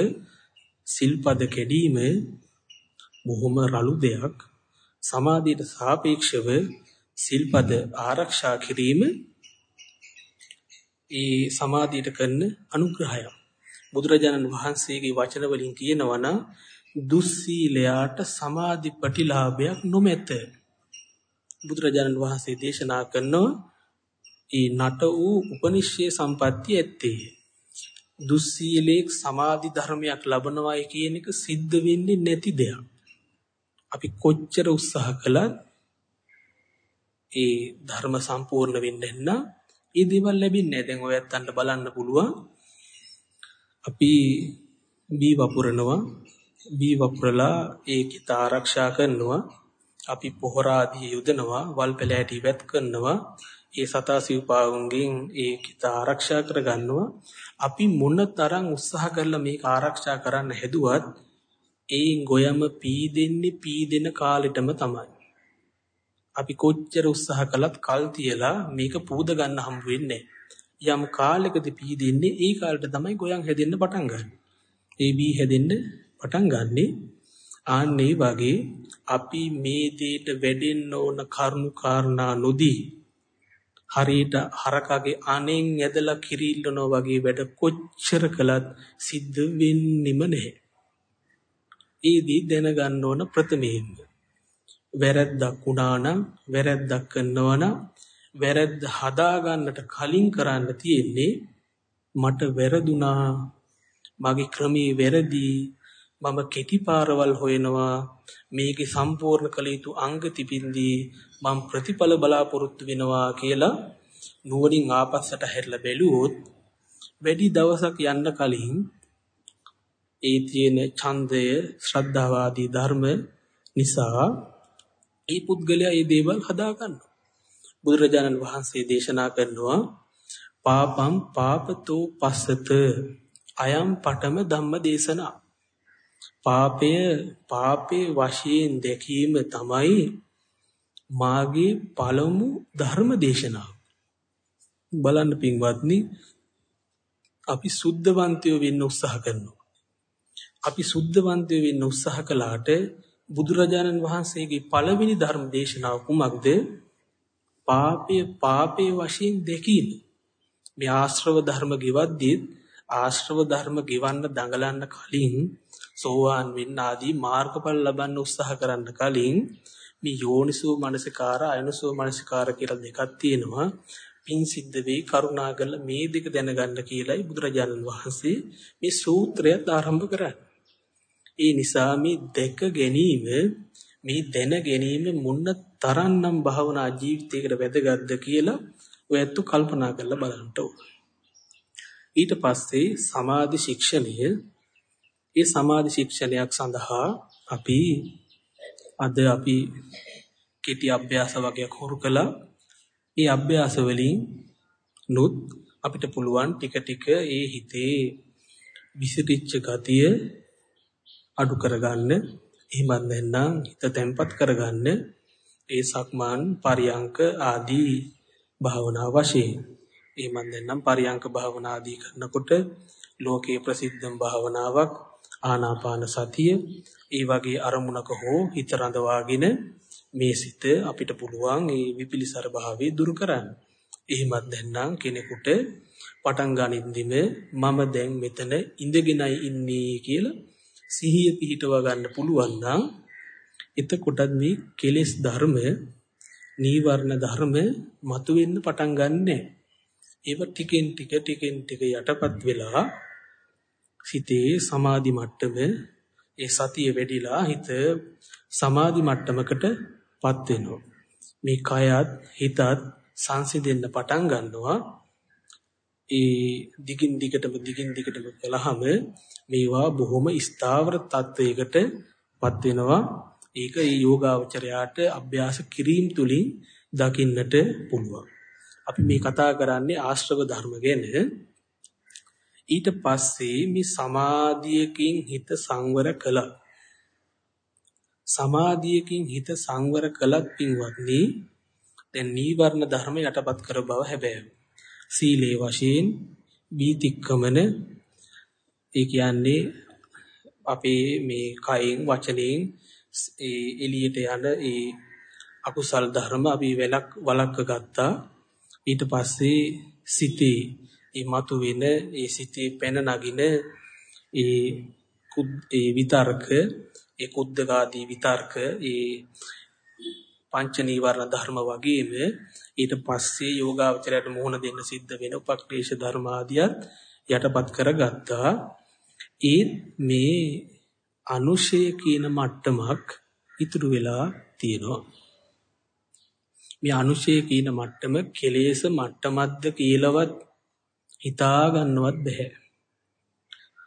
සිල්පද කැඩීම බොහොම රළු දෙයක්. සමාධියට සාපේක්ෂව සිල්පද ආරක්ෂා කිරීම ඒ සමාධියට කරන අනුග්‍රහයක්. බුදුරජාණන් වහන්සේගේ වචන වලින් කියනවා නම් දුස්සීලයාට සමාධි ප්‍රතිලාභයක් නොමැත බුදුරජාණන් වහන්සේ දේශනා කරනවා ඒ නට වූ උපනිශ්‍රේ සම්පත්තිය ඇත්තේ දුස්සීලේ සමාධි ධර්මයක් ලබනවායි කියන එක සිද්ධ වෙන්නේ නැති දෙයක්. අපි කොච්චර උත්සාහ කළත් ඒ ධර්ම සම්පූර්ණ වෙන්නේ නැත්නම් ඒ දේවල් ලැබෙන්නේ නැහැ. දැන් ඔයත් අන්න බලන්න පුළුවන්. අපි බී වපුරනවා. බී වපුරලා ඒ කිත ආරක්ෂා කරනවා. අපි පොහොර ආදී යොදනවා. වල් පෙළෑටි ඉවත් කරනවා. ඒ සතා සිව්පාවුන්ගෙන් ඒ කිත ආරක්ෂා කරගන්නවා. අපි මොන තරම් උත්සාහ කරලා මේක ආරක්ෂා කරන්න හැදුවත් ඒ ගොයම පීදෙන්නේ පීදෙන කාලෙටම තමයි. අපි කොච්චර උත්සාහ කළත් කල් තියලා මේක පූද ගන්න හම්බ වෙන්නේ යම් කාලයකදී පීදෙන්නේ ඒ කාලෙට තමයි ගොයන් හැදෙන්න පටන් ගන්න. ඒ බී හැදෙන්න පටන් ගන්නෙ ආන්නේ වගේ අපි මේ දෙයට වැඩෙන්න ඕන කරුණු කාරණා නොදී හරියට හරකගේ අනෙන් ඇදලා කිරිල්ලනවා වගේ වැඩ කොච්චර කළත් සිද්ධ වෙන්නෙම නැහැ. ඒදී දැනගන්න ඕන ප්‍රථමයෙන්ම වැරද්දක් වුණා නම් වැරද්දක් කරනවා නම් වැරද්ද හදා ගන්නට කලින් කරන්න තියෙන්නේ මට වැරදුනා. මගේ ක්‍රමේ වැරදි. මම කෙටි පාරවල් හොයනවා. මේකේ සම්පූර්ණ කළ යුතු අංග තිබින්දී මම ප්‍රතිඵල බලාපොරොත්තු වෙනවා කියලා නුවණින් ආපස්සට හැරිලා බැලුවොත් වැඩි දවසක් යන්න කලින් ඒ තියෙන ඡන්දය ශ්‍රද්ධාව ආදී ධර්ම නිසා ඒ පුද්ගලයා මේ දේවල් හදා ගන්නවා බුදුරජාණන් වහන්සේ දේශනා කරනවා පාපම් පාපතෝ පස්සත අයම් පඨම ධම්ම දේශනා පාපය පාපේ වශයෙන් දැකීම තමයි මාගේ පළමු ධර්ම දේශනාව. බලන්න පින්වත්නි අපි සුද්ධවන්තයෝ වෙන්න උත්සාහ කරනවා. අපි සුද්ධවන්තයෝ වෙන්න උත්සාහ කළාට බුදුරජාණන් වහන්සේගේ පළවෙනි ධර්ම දේශනාව කුමක්ද? පාපය පාපේ වශයෙන් දැකීම. මේ ආශ්‍රව ධර්ම ගෙවද්දී ආශ්‍රව ධර්ම ගෙවන්න දඟලන්න කලින් සෝවාන් වෙන්න ආදී මාර්ගඵල ලබන්න උත්සාහ කරන්න කලින් මේ යෝනිසෝ මනසිකාර අයනසෝ මනසිකාර කියලා දෙකක් තියෙනවා. පින් සිද්ධ වෙයි කරුණා කරලා මේ දෙක දැනගන්න කියලායි බුදුරජාණන් වහන්සේ මේ සූත්‍රයත් ආරම්භ කරන්නේ. ඒ නිසා මේ දැක ගැනීම මේ දැන ගැනීම මොන තරම්නම් භවනා ජීවිතයකට වැදගත්ද කියලා ඔයත් කල්පනා කරලා බලන්න ඕන. ඊට පස්සේ සමාධි ශික්ෂණය ඒ සමාධි ශික්ෂණයක් සඳහා අපි අද අපි කෙටි අභ්‍යාස වගේක් හුරු කළා. ඒ අභ්‍යාස වලින් නුත් අපිට පුළුවන් ටික ටික ඒ හිතේ විසිරිච්ච ගතිය අඩු කරගන්න. එහෙමත් නැත්නම් හිත තැම්පත් කරගන්න. ඒ සක්මාන් පරියංක ආදී භාවනා වශයෙන්. එහෙමත් නැත්නම් පරියංක භාවනා ආදී කරනකොට ලෝකේ ප්‍රසිද්ධම භාවනාවක් ආනාපාන සතිය ඒ වගේ අරමුණක හෝ හිත රඳවාගෙන මේ සිත අපිට පුළුවන් ඒ විපිලිසර භාවය දුරු කරන්න. එහෙමත් නැත්නම් කෙනෙකුට පටන් ගනින්දිම මම දැන් මෙතන ඉඳගෙනයි ඉන්නේ කියලා සිහිය පිහිටව ගන්න පුළුවන් නම් එතකොටත් මේ කෙලෙස් ධර්ම නීවරණ ධර්ම මතුවෙන්න පටන් ගන්නෑ. ඒව ටිකෙන් ටික ටිකෙන් ටික යටපත් වෙලා සිතේ සමාධි මට්ටම ඒ සතිය වැඩිලා හිත සමාධි මට්ටමකටපත් වෙනවා. මේ කයත් හිතත් සංසිඳෙන්න පටන් ගන්නවා. ඒ දිගින් දිගටම දිගින් දිගටම කළාම මේවා බොහොම ස්ථාවර තත්වයකටපත් වෙනවා. ඒක ඒ යෝගාවචරයාට අභ්‍යාස කිරීම තුලින් දකින්නට පුළුවන්. අපි මේ කතා කරන්නේ ආශ්‍රව ධර්ම ගැන. ඊට පස්සේ මේ සමාධියකින් හිත සංවර කළා. සමාධියකින් හිත සංවර කළත් පින්වත්නි දැන් නීවරණ ධර්ම යටපත් කර බව හැබැයි සීලේ වශයෙන් වීතික්කමන ඒ කියන්නේ අපේ මේ කයෙන් වචනයෙන් ඒ එළියට යන ඒ අකුසල් ධර්ම අපි වෙලක් වලක්ක ගත්තා. ඊට පස්සේ සිතේ ඒ මතු වෙන ඒ සිතේ පැන නගින ඒ ඒ විතර්ක ඒ කුද්දකාදී විතර්ක ඒ පංච නීවරණ ධර්ම වගේම ඊට පස්සේ යෝගාවචරයට මුහුණ දෙන්න සිද්ධ වෙන උපක්ලේශ ධර්ම ආදියත් යටපත් කරගත්තා. ඒත් මේ අනුශය කියන මට්ටමක් ඉතුරු වෙලා තියෙනවා. මේ අනුශය කියන මට්ටම කෙලෙස් මට්ටමක්ද කියලාවත් හිතා ගන්නවත් බෑ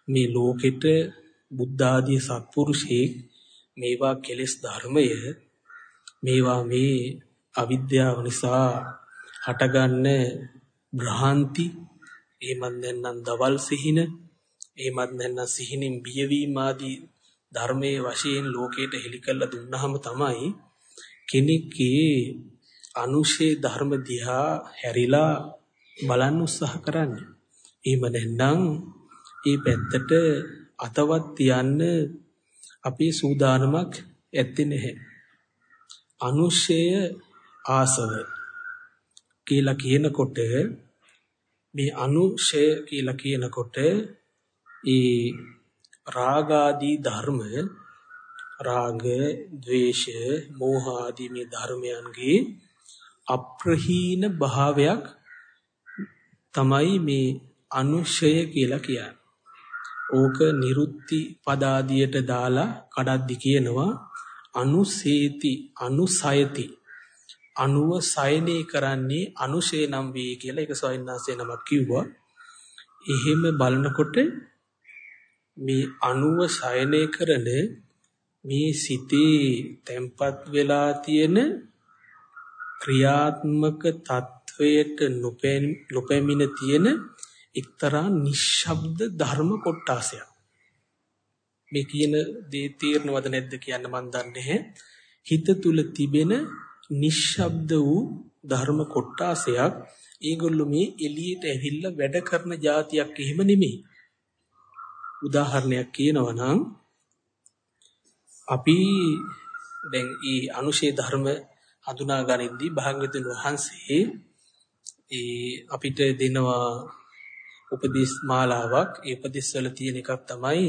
මේ ලෝකෙට බුද්ධ ආදී සත්පුරුෂයෙක් මේවා කෙලෙස් ධර්මය මේවා මේ අවිද්‍යාව නිසා හටගන්න භ්‍රාන්ති එහෙමත් නැත්නම් දවල් සිහින එහෙමත් නැත්නම් සිහිනෙන් බියවීම ආදී ධර්මයේ වශයෙන් ලෝකයට හෙළි කළ දුන්නාම තමයි කෙනෙක්ගේ අනුශේ ධර්ම දිහා හැරිලා බලන්න උත්සාහ කරන්නේ. එහෙම නැත්නම් ඒ පැත්තට අතවත් තියන්න අපේ සූදානමක් ඇත්තේ නැහැ. අනුශය ආසව කියලා කියනකොට මේ අනුශය කියලා කියනකොට ඒ රාගාදී ධර්ම රාග, ద్వේෂ, මෝහ ආදී මේ ධර්මයන්ගේ අප්‍රහීන භාවයක් තමයි මේ අනුශය කියලා කියන්නේ. ඕක නිරුත්ති පදාදියට දාලා කඩද්දි කියනවා අනුසේති අනුසයති අනුව සයනේ කරන්නේ අනුශේ නම් වේ කියලා ඒක සවින්නාසේ නමක් කිව්වා. එහෙම බලනකොට මේ අනුව සයනේ කරන මේ සිතේ තැම්පත් වෙලා තියෙන ක්‍රියාත්මක තත්වයට නොපැමිණ තියෙන එක්තරා නිශ්ශබ්ද ධර්ම කොටාසයක්. මේ කියන දේ තීරණවද නැද්ද කියන්න මන් දන්නේ හිත තුල තිබෙන නිශ්ශබ්ද වූ ධර්ම කොටාසයක් ඒගොල්ලෝ මේ එළියට ඇවිල්ලා වැඩ කරන જાතියක් එහෙම නෙමෙයි. උදාහරණයක් කියනවා නම් අපි දැන් ඊ අනුශේ ධර්ම හඳුනා ගනිද්දී භාග්‍යවතුන් වහන්සේ ඒ අපිට දෙනවා උපදේශ මාලාවක්. ඒ උපදේශ වල තියෙන එකක් තමයි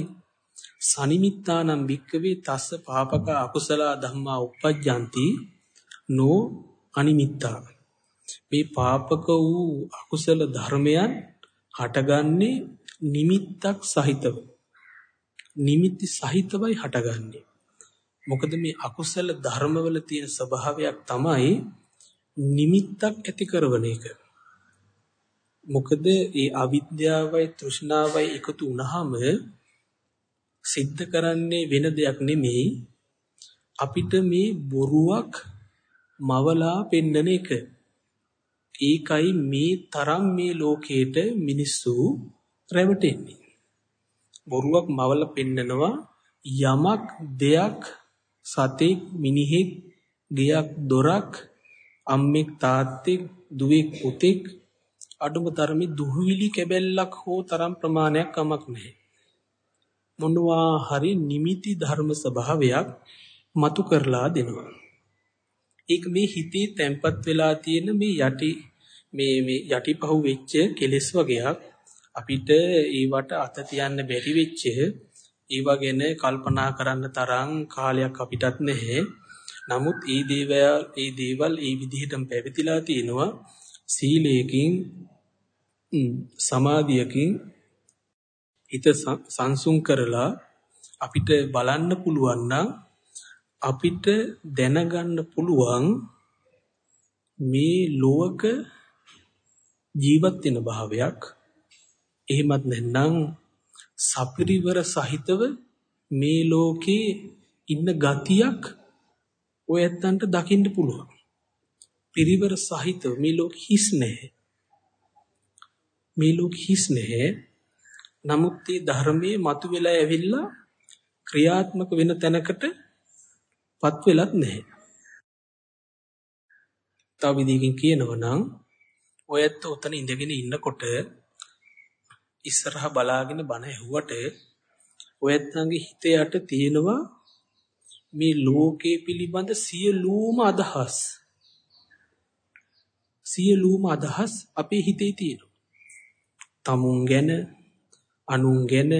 සනිමිත්තානම් වික්කවේ තස්ස පාපක අකුසල ධම්මා uppajjanti නෝ අනිමිත්තා. මේ පාපක වූ අකුසල ධර්මයන් හටගන්නේ නිමිත්තක් සහිතව නිමිති සහිතවයි හටගන්නේ මොකද මේ අකුසල ධර්මවල තියෙන ස්වභාවයක් තමයි නිමිත්තක් ඇති කරන එක. මොකද ඒ අවිද්‍යාවයි තෘෂ්ණාවයි එකතු වුනහම සිද්ධ කරන්නේ වෙන දෙයක් නෙමෙයි අපිට මේ බොරුවක් මවලා පෙන්නන එක. ඒකයි මේ තරම් මේ ලෝකේට මිනිස්සු රැවටෙන්නේ. බොරුවක් මවලා පෙන්නනවා යමක් දෙයක් සතෙක් මිනිහෙක් ගියක් දොරක් අම්මෙක් තාත්තෙක් දුවෙක් පුතෙක් අඩුම තරමේ දුහවිලි කැබැල්ලක් හෝ තරම් ප්‍රමාණයක් කමක් නැහැ මොනවා හරි නිමිති ධර්ම ස්වභාවයක් මතු කරලා දෙනවා ඒක මේ හිතේ තැම්පත් වෙලා තියෙන මේ යටි මේ මේ යටිපහුව වෙච්ච කෙලෙස් වගේක් අපිට ඒවට අත තියන්න බැරි වෙච්ච ඒවා ගැන කල්පනා කරන්න තරම් කාලයක් අපිටත් නැහැ. නමුත් මේ දේවල් මේ දේවල් මේ විදිහටම පැවතිලා තිනවා සීලයකින් සමාධියකින් හිත සංසුන් කරලා අපිට බලන්න පුළුවන් නම් අපිට දැනගන්න පුළුවන් මේ ලෝක ජීවත් වෙන භාවයක් එහෙමත් නැත්නම් සපිරිවර සහිතව මේ ලෝකේ ඉන්න ගතියක් ඔය ඇත්තන්ට දකින්න පුළුවන්. පිරිවර සහිතව මේ ලෝක හිස් නැහැ. මේ ලෝක හිස් නැහැ. නමුත් මේ ධර්මයේ මතුවලා ඇවිල්ලා ක්‍රියාත්මක වෙන තැනකට පත් වෙලත් නැහැ. තව විදිහකින් කියනවා නම් ඔයත් උතන ඉඳගෙන ඉන්නකොට ඉස්සරහා බලාගෙන බණ ඇහුවට ඔයත්ගේ හිත යට තියෙනවා මේ ලෝකේ පිළිබඳ සියලුම අදහස් සියලුම අදහස් අපේ හිතේ තියෙනවා. tamun ගැන, අනුන් ගැන,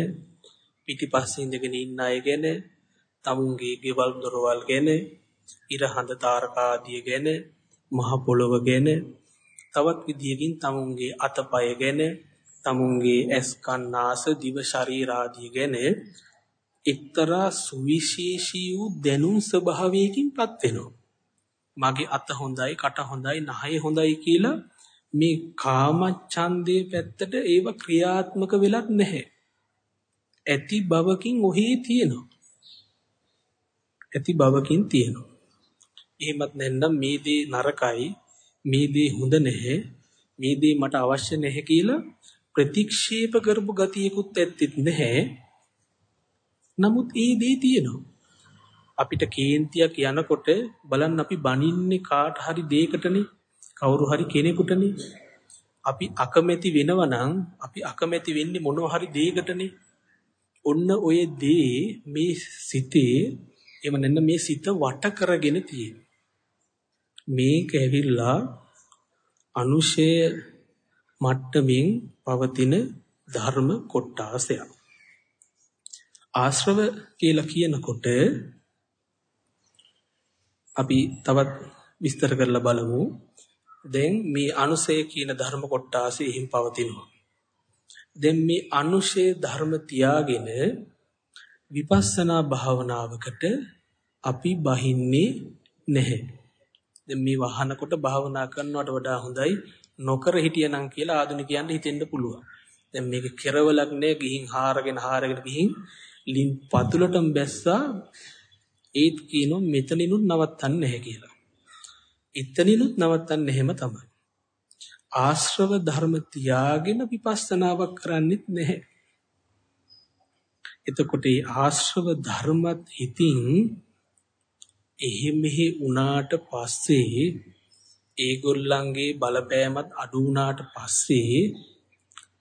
පිටිපස්සේ ඉඳගෙන ඉන්න අය ගැන, tamunගේ ගෙවල් දොරවල් ගැන, ඉර හඳ තාරකාදිය ගැන, මහ පොළව ගැන, තවත් විදියකින් tamunගේ අතපය ගැන, tamunගේ ඇස් කන් නාස දිව ශරීර ආදිය ගැන එක්තරා සුවිශේෂී වූ දැනුම් ස්වභාවයකින්පත් වෙනවා. මගේ අත හොඳයි, කට හොඳයි, නහය හොඳයි කියලා මේ කාමච්ඡන්දේ පැත්තට ඒව ක්‍රියාත්මක වෙලත් නැහැ. ඇති බවකින් ඔහේ තියෙනවා. ඇති බවකින් තියෙනවා. එහෙමත් නැත්නම් මේ දේ නරකයි, මේ දේ හොඳ නැහැ, මේ දේ මට අවශ්‍ය නැහැ කියලා ප්‍රතික්ෂේප කරපු ගතියකුත් ඇත්තෙත් නැහැ. නමුත් ඒ දේ තියෙනවා. අපිට කේන්තියක් යනකොට බලන්න අපි බනින්නේ කාට හරි දෙයකටනේ කවුරු හරි කෙනෙකුටනේ අපි අකමැති වෙනවා අපි අකමැති වෙන්නේ මොනවා හරි දෙයකටනේ ඔන්න ඔය දේ මේ සිතේ එහෙම නැත්නම් මේ සිත වට කරගෙන තියෙන මේක ඇවිල්ලා අනුශය මට්ටමින් පවතින ධර්ම කොටාසයක් ආශ්‍රව කියලා කියනකොට අපි තවත් විස්තර කරලා බලමු. දැන් මේ අනුසය කියන ධර්ම කොටාසෙ එහිම පවතිනවා. දැන් මේ අනුශේ ධර්ම තියාගෙන විපස්සනා භාවනාවකට අපි බහින්නේ නැහැ. දැන් මේ වහනකොට භාවනා කරනවට වඩා හොඳයි නොකර හිටියනම් කියලා ආධුනිකයන්ට හිතෙන්න පුළුවන්. දැන් මේක කෙරවලක් නෑ ගිහින් හාරගෙන හාරගෙන ගිහින් ලින් පතුලටම බැස්සා ඒත් කියනවා මෙතනිනුත් නවත්තන්න නැහැ කියලා. එතනිනුත් නවත්තන්න එහෙම තමයි. ආශ්‍රව ධර්ම තියාගෙන විපස්සනාවක් කරන්නෙත් නැහැ. එතකොට මේ ආශ්‍රව ධර්මත් හිතින් එහෙ මෙහෙ උනාට පස්සේ ඒගොල්ලන්ගේ බලපෑමත් අඩු වුණාට පස්සේ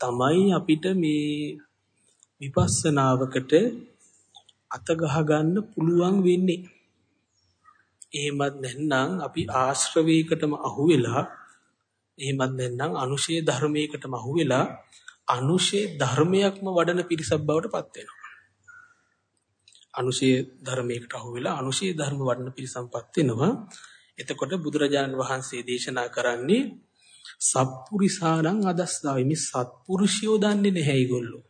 තමයි අපිට මේ විපස්සනාවකට අත ගහ ගන්න පුළුවන් වෙන්නේ. එහෙමත් නැත්නම් අපි ආශ්‍රවයකටම අහු වෙලා එහෙමත් නැත්නම් අනුශේ ධර්මයකටම අහු වෙලා අනුශේ ධර්මයක්ම වඩන පිරිසක් බවට පත් වෙනවා. අනුශේ ධර්මයකට අහු වෙලා අනුශේ ධර්ම වඩන පිරිසක්පත් වෙනවා. එතකොට බුදුරජාණන් වහන්සේ දේශනා කරන්නේ සත්පුරිසාරං අදස්සාවි මේ සත්පුරුෂයෝ දන්නේ නැහැ ඒගොල්ලෝ.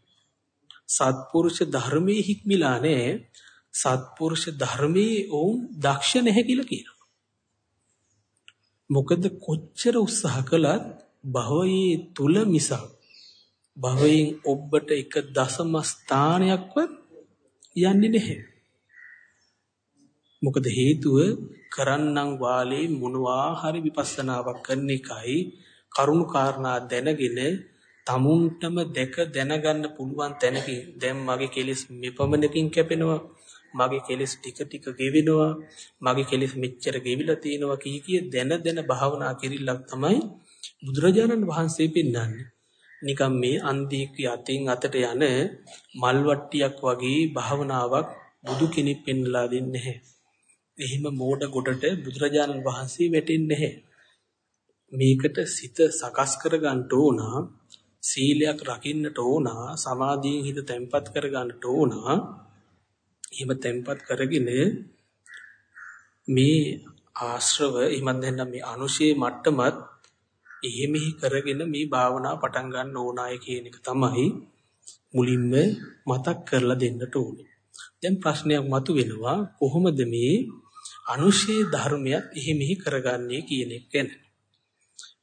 සත්පුරුෂ ධර්මයේ හික්මිලා නැහැ. සත්පුරුෂ ධර්මයේ වුන් දක්ෂ නැහැ කියලා කියනවා. මොකද කොච්චර උත්සාහ කළත් භවයේ තුල මිසක් භවයෙන් ඔබට එක දශම ස්ථානයක්වත් යන්නේ නැහැ. මොකද හේතුව කරන්නම් වාලේ මොනවා හරි විපස්සනාවක් කරන එකයි කරුණු කාරණා දැනගෙන tamunටම දැක දැනගන්න පුළුවන් තැනකින් දැන් මගේ කෙලෙස් මෙපමණකින් කැපෙනවා මගේ කෙලෙස් ටික ටික ගෙවෙනවා මගේ කෙලෙස් මෙච්චර ගෙවිලා තියෙනවා කී කිය දැන දැන භාවනා කිරිල්ලක් තමයි බුදුරජාණන් වහන්සේ පෙන්වන්නේ නිකම් මේ අන්දීක යතින් අතට යන මල් වට්ටියක් වගේ භාවනාවක් බුදු කෙනෙක් පෙන්ලා දෙන්නේ නැහැ. එහෙම මෝඩ ගොඩට බුදුරජාණන් වහන්සේ වැටෙන්නේ නැහැ. මේකට සිත සකස් කර ගන්න ඕන සීලයක් රකින්නට ඕන සමාධියෙන් හිත තැම්පත් කර ගන්නට ඕන එහෙම තැම්පත් කරගෙන මේ ආශ්‍රව එහෙමත් නැත්නම් මේ අනුශේ මට්ටමත් එහෙමෙහි කරගෙන මේ භාවනාව පටන් ගන්න ඕනාය කියන එක තමයි මුලින්ම මතක් කරලා දෙන්නට ඕනේ. දැන් ප්‍රශ්නයක් මතුවෙනවා කොහොමද මේ අනුශේ ධර්මයක් එහෙ මෙහි කරගන්නේ කියන එක ගැන.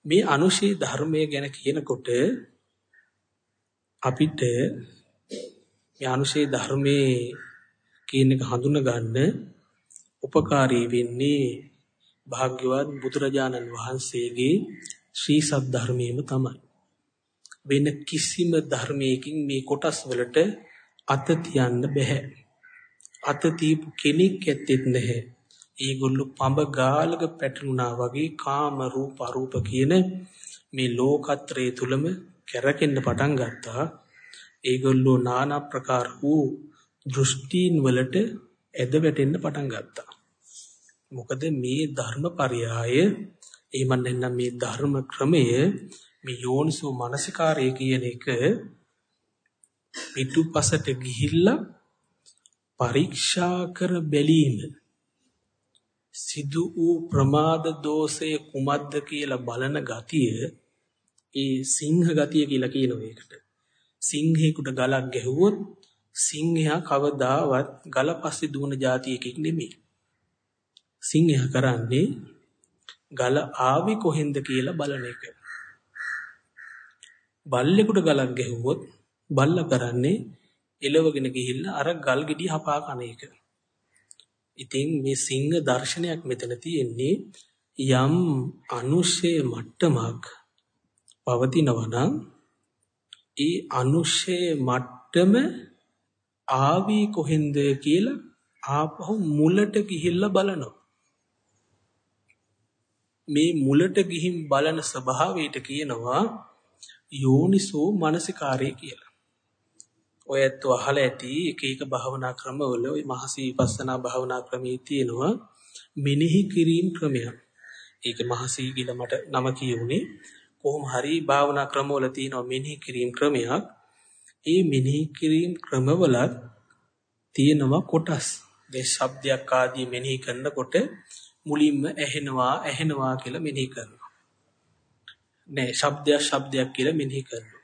මේ අනුශේ ධර්මය ගැන කියනකොට අපිට මේ අනුශේ ධර්මයේ කියන එක හඳුන ගන්න උපකාරී වෙන්නේ භාග්‍යවත් බුදුරජාණන් වහන්සේගේ ශ්‍රී සද්ධර්මයේම තමයි. වෙන කිසිම ධර්මයකින් මේ කොටස් වලට අත තියන්න බෑ. අත තියපු කෙනෙක් ඇත්තෙත් නැහැ. ඒගොල්ලෝ පඹ ගාලක පැටලුණා වගේ කාම රූප අරූප කියන මේ ලෝකත්‍රයේ තුලම කැරකෙන්න පටන් ගත්තා. ඒගොල්ලෝ নানা ප්‍රකාර වූ දෘෂ්ටීන් වලට ඇද වැටෙන්න පටන් ගත්තා. මොකද මේ ධර්මපරයය එහෙම නැත්නම් මේ ධර්ම ක්‍රමය මේ යෝනිසෝ මනසිකාරය කියන එක පිටුපසට ගිහිල්ලා පරීක්ෂා කර බැලීම සිදු වූ ප්‍රමාද දෝෂය කුමක්ද කියලා බලන ගතිය ඒ සිංහ ගතිය කියලා කියනවා ඒකට. සිංහෙකුට ගලක් ගැහුවොත් සිංහයා කවදාවත් ගල පස්සේ දුවන જાතියකෙක් නෙමෙයි. සිංහයා කරන්නේ ගල ආවේ කොහෙන්ද කියලා බලන එක. බල්ලෙකුට ගලක් ගැහුවොත් බල්ලා කරන්නේ එලවගෙන ගිහිල්ලා අර ගල් ගෙඩිය හපා කන එක. ඉතින් මේ සිංහ දර්ශනයක් මෙතන තියෙන්නේ යම් අනුශය මට්ටමක් පවතිනවා නම් ඒ අනුශය මට්ටම ආවි කොහෙන්ද කියලා ආපහු මුලට ගිහිල්ලා බලනවා. මේ මුලට ගිහින් බලන ස්වභාවයට කියනවා යෝනිසෝ මනසිකාරය කියලා. ඔය ඇත්ත අහලා ඇති එක එක භාවනා ක්‍රමවල ওই මහසී විපස්සනා භාවනා ක්‍රමයේ තියෙනවා මෙනෙහි කිරීම ක්‍රමයක්. ඒක මහසී කියලා මට නම කියුනේ කොහොම හරි භාවනා ක්‍රමවල තියෙනවා මෙනෙහි කිරීම ක්‍රමයක්. ඒ මෙනෙහි කිරීම ක්‍රමවලත් තියෙනවා කොටස්. මේ ශබ්දයක් ආදී මෙනෙහි කරනකොට මුලින්ම ඇහෙනවා ඇහෙනවා කියලා මෙනෙහි කරනවා. නෑ ශබ්දයක් ශබ්දයක් කියලා මෙනෙහි කරනවා.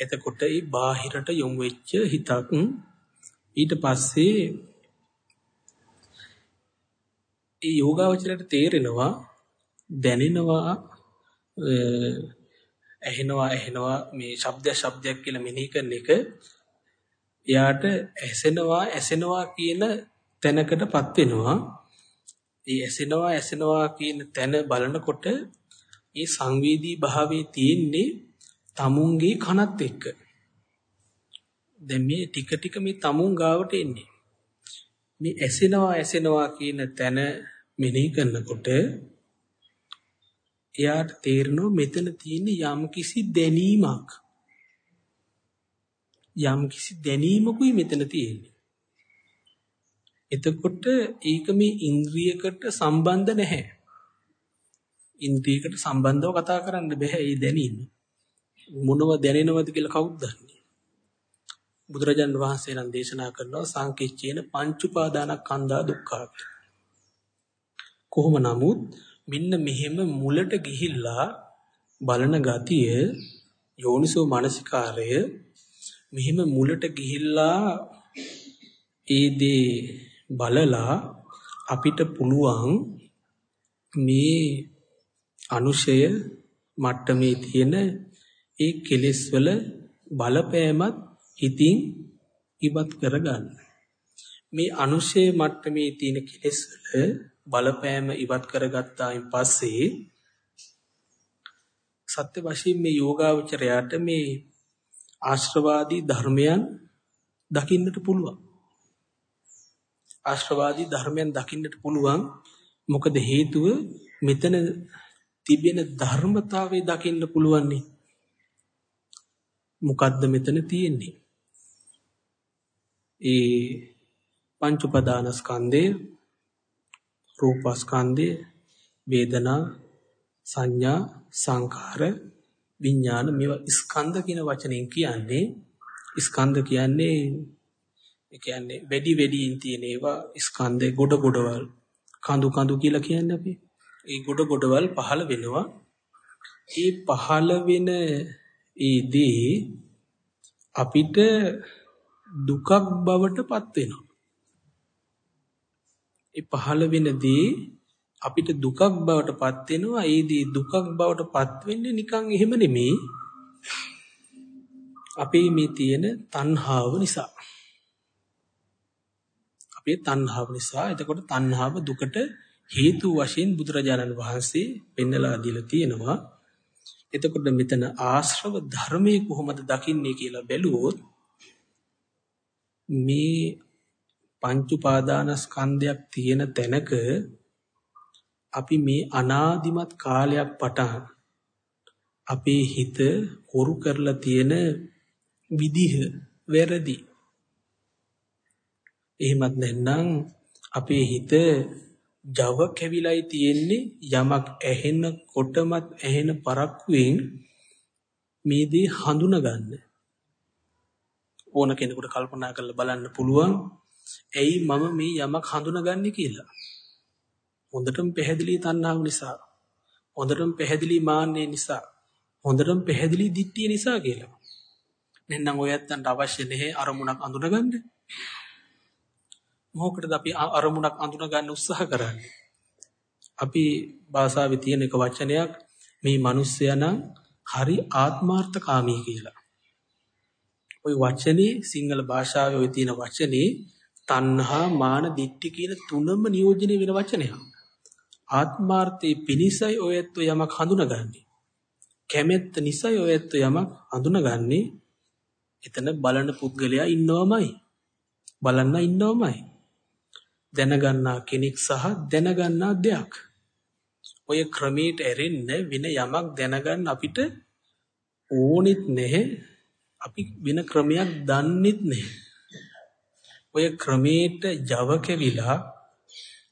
එතකොට ඒ බාහිරට යොමු වෙච්ච හිතක් ඊට පස්සේ ඒ යෝගාවචරයට තේරෙනවා දැනෙනවා ඇහෙනවා ඇහෙනවා මේ ශබ්ද ශබ්දයක් කියලා මෙනෙහි කරන එක එයාට ඇසෙනවා ඇසෙනවා කියන තැනකටපත් වෙනවා. ඒ ඇසෙනවා ඇසෙනවා කියන තැන බලනකොට ඒ සංවේදී භාවයේ තියෙන්නේ tamunගේ කනත් එක්ක. දැන් මේ ටික ටික මේ tamun ගාවට එන්නේ. මේ ඇසෙනවා ඇසෙනවා කියන තැන මෙනෙහි කරනකොට එයාට තේරෙනවා මෙතන තියෙන යම් කිසි දැනීමක් යම් කිසි දැනීමකුයි මෙතන තියෙන්නේ. එතකොට ඒක මේ ඉන්ද්‍රියකට සම්බන්ධ නැහැ. ඉන්ද්‍රියකට සම්බන්ධව කතා කරන්න බෑ මේ දැනීම. මොනව දැනෙනවද කියලා කවුද දන්නේ? බුදුරජාන් වහන්සේ නම් දේශනා කරනවා සංකිච්චේන පංච උපාදානස්කන්ධා දුක්ඛා කොහොම නමුත් මෙන්න මෙහෙම මුලට ගිහිල්ලා බලන ගතිය යෝනිසෝ මානසිකාරය මෙහෙම මුලට ගිහිල්ලා ඒ දේ බලලා අපිට පුළුවන් මේ අනුශය මට්ටමේ තියෙන ඒ කෙලෙස් වල බලපෑමත් හිතින් ඉවත් කරගන්න. මේ අනුශය මට්ටමේ තියෙන කෙලෙස් වල බලපෑම ඉවත් කරගත්තායින් පස්සේ සත්‍ය වශයෙන් මේ යෝගාවචරයට මේ ආශ්‍රවාදී ධර්මයන් දකින්නට පුළුවන්. ආශ්‍රවාදී ධර්මයන් දකින්නට පුළුවන්. මොකද හේතුව මෙතන තිබෙන ධර්මතාවය දකින්න පුළුවන් නේ. මොකද්ද මෙතන තියෙන්නේ? ඒ පංච උපාදානස්කන්ධය රූපස්කන්ධය වේදනා සංඥා සංඛාර විඥාන මේවා ස්කන්ධ කියන වචනෙන් කියන්නේ ස්කන්ධ කියන්නේ ඒ කියන්නේ වැඩි වැඩියෙන් තියෙන ඒවා ස්කන්ධේ ගොඩ ගොඩවල් කඳු කඳු කියලා කියන්නේ අපි. ඒ ගොඩ ගොඩවල් පහළ වෙනවා. ඒ පහළ වෙන ඒ දේ අපිට දුකක් බවට පත් වෙනවා. ඒ පහළ වෙනදී අපිට දුකක් බවට පත් වෙනවා. ඒදී දුකක් බවට පත් වෙන්නේ නිකන් එහෙම නෙමෙයි. අපේ මේ තියෙන තණ්හාව නිසා. අපේ තණ්හාව නිසා. එතකොට තණ්හාව දුකට හේතු වශයෙන් බුදුරජාණන් වහන්සේ පෙන්නලා දීලා තියෙනවා. එතකොට මෙතන ආශ්‍රව ධර්මයේ කොහොමද දකින්නේ කියලා බැලුවොත් මේ පංච උපාදානස්කන්ධයක් තියෙන තැනක අපි මේ අනාදිමත් කාලයක් පටන් අපේ හිත හොරු කරලා තියෙන විදිහ වැරදි. එහෙමත් නැත්නම් අපේ හිත Java කැවිලයි තියෙන්නේ යමක් ඇහෙනකොටමත් ඇහෙන පරක්කුවෙන් මේ දේ හඳුනා ගන්න. ඕන කෙනෙකුට කල්පනා කරලා බලන්න පුළුවන් ඇයි මම මේ යමක් හඳුනාගන්නේ කියලා. හොඳටම පැහැදිලි තණ්හාව නිසා. හොඳටම පැහැදිලි මාන්නය නිසා. හොඳටම පැහැදිලි දිට්ඨිය නිසා කියලා. නැත්නම් ඔය ඇත්තන්ට අවශ්‍ය නැහැ අරමුණක් අඳුනගන්න. මොකටද අපි අරමුණක් අඳුන ගන්න උත්සාහ කරන්නේ? අපි භාෂාවේ තියෙන එක වචනයක් මේ මිනිස්සයා නම් හරි ආත්මාර්ථකාමී කියලා. ওই වචනේ සිංහල භාෂාවේ ওই තියෙන වචනේ තණ්හා මාන දිට්ඨි කියන තුනම නියෝජනය වෙන වචනයක්. ආත්මාර්ථයේ පිනිසයි ඔය ඇත්ත යමක් හඳුනගන්නේ. කැමැත්ත නිසයි ඔය ඇත්ත යමක් හඳුනගන්නේ. එතන බලන පුද්ගලයා ඉන්නවමයි. බලන්න ඉන්නවමයි. දැනගන්නා කෙනෙක් සහ දැනගන්නා දෙයක්. ඔය ක්‍රමයට ඇරෙන්න වෙන යමක් දැනගන්න අපිට ඕනෙත් නැහැ. අපි වෙන ක්‍රමයක් දන්නෙත් නැහැ. ඔය ක්‍රමයට Java කැවිලා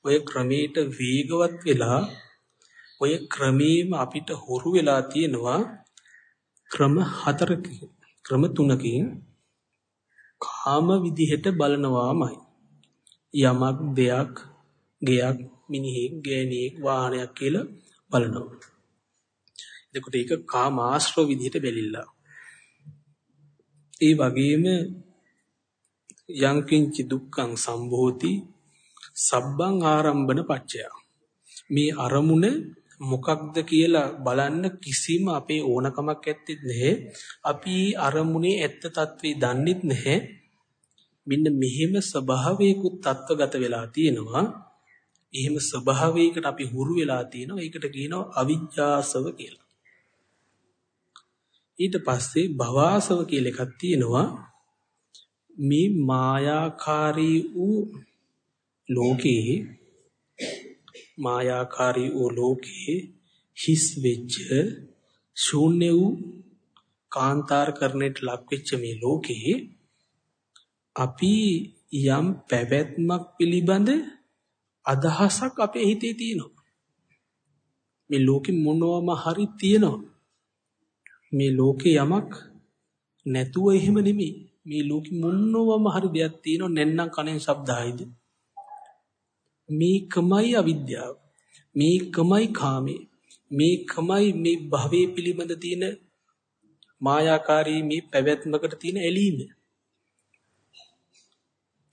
ඔය ක්‍රමයට වේගවත් වෙලා ඔය ක්‍රමේම අපිට හුරු වෙලා තියෙනවා ක්‍රම හතරකින් ක්‍රම තුනකින් කාම විදිහට බලනවාමයි යමක් දෙයක් ගෙයක් මිනිහෙක් ගෑණියෙක් වාහනයක් කියලා බලනවා. එතකොට ඒක කාමාශ්‍රව විදිහට බැලිලා. ඒ වගේම යංකින්චි දුක්ඛං සම්භෝති සබ්බං ආරම්භන පච්චය. මේ අරමුණ මොකක්ද කියලා බලන්න කිසිම අපේ ඕනකමක් ඇත්තෙත් නැහැ. අපි අරමුණේ ඇත්ත తත්වේ දන්නෙත් නැහැ. මෙන්න මෙහෙම ස්වභාවයකුත් තත්වගත වෙලා තියෙනවා. එහෙම ස්වභාවයකට අපි හුරු වෙලා තියෙනවා. ඒකට කියනවා අවිජ්ජාසව කියලා. ඊට පස්සේ භවාසව කියලා එකක් තියෙනවා. මේ මායාකාරී වූ ලෝකේ මායාකාරී වූ ලෝකේ හිස් වෙච්ච ශූන්‍ය වූ කාන්තාර කරණයට ලක් වෙච්ච මේ ලෝකේ අපි යම් පැවැත්මක් පිළිබඳ අදහසක් අපේ හිතේ තියෙනවා. මේ ලෝකෙ මොනවම හරි තියෙනවා. මේ ලෝකේ යමක් නැතුව එහෙම නෙමෙයි. මේ ලෝකෙ මොනවම හරි දෙයක් තියෙනවා නැත්නම් කණෙන් ශබ්ද ආයිද. මේකමයි අවිද්‍යාව. මේකමයි කාමේ. මේකමයි මේ භවයේ පිළිබඳ තියෙන මායාකාරී මේ පැවැත්මකට තියෙන ඇලීම.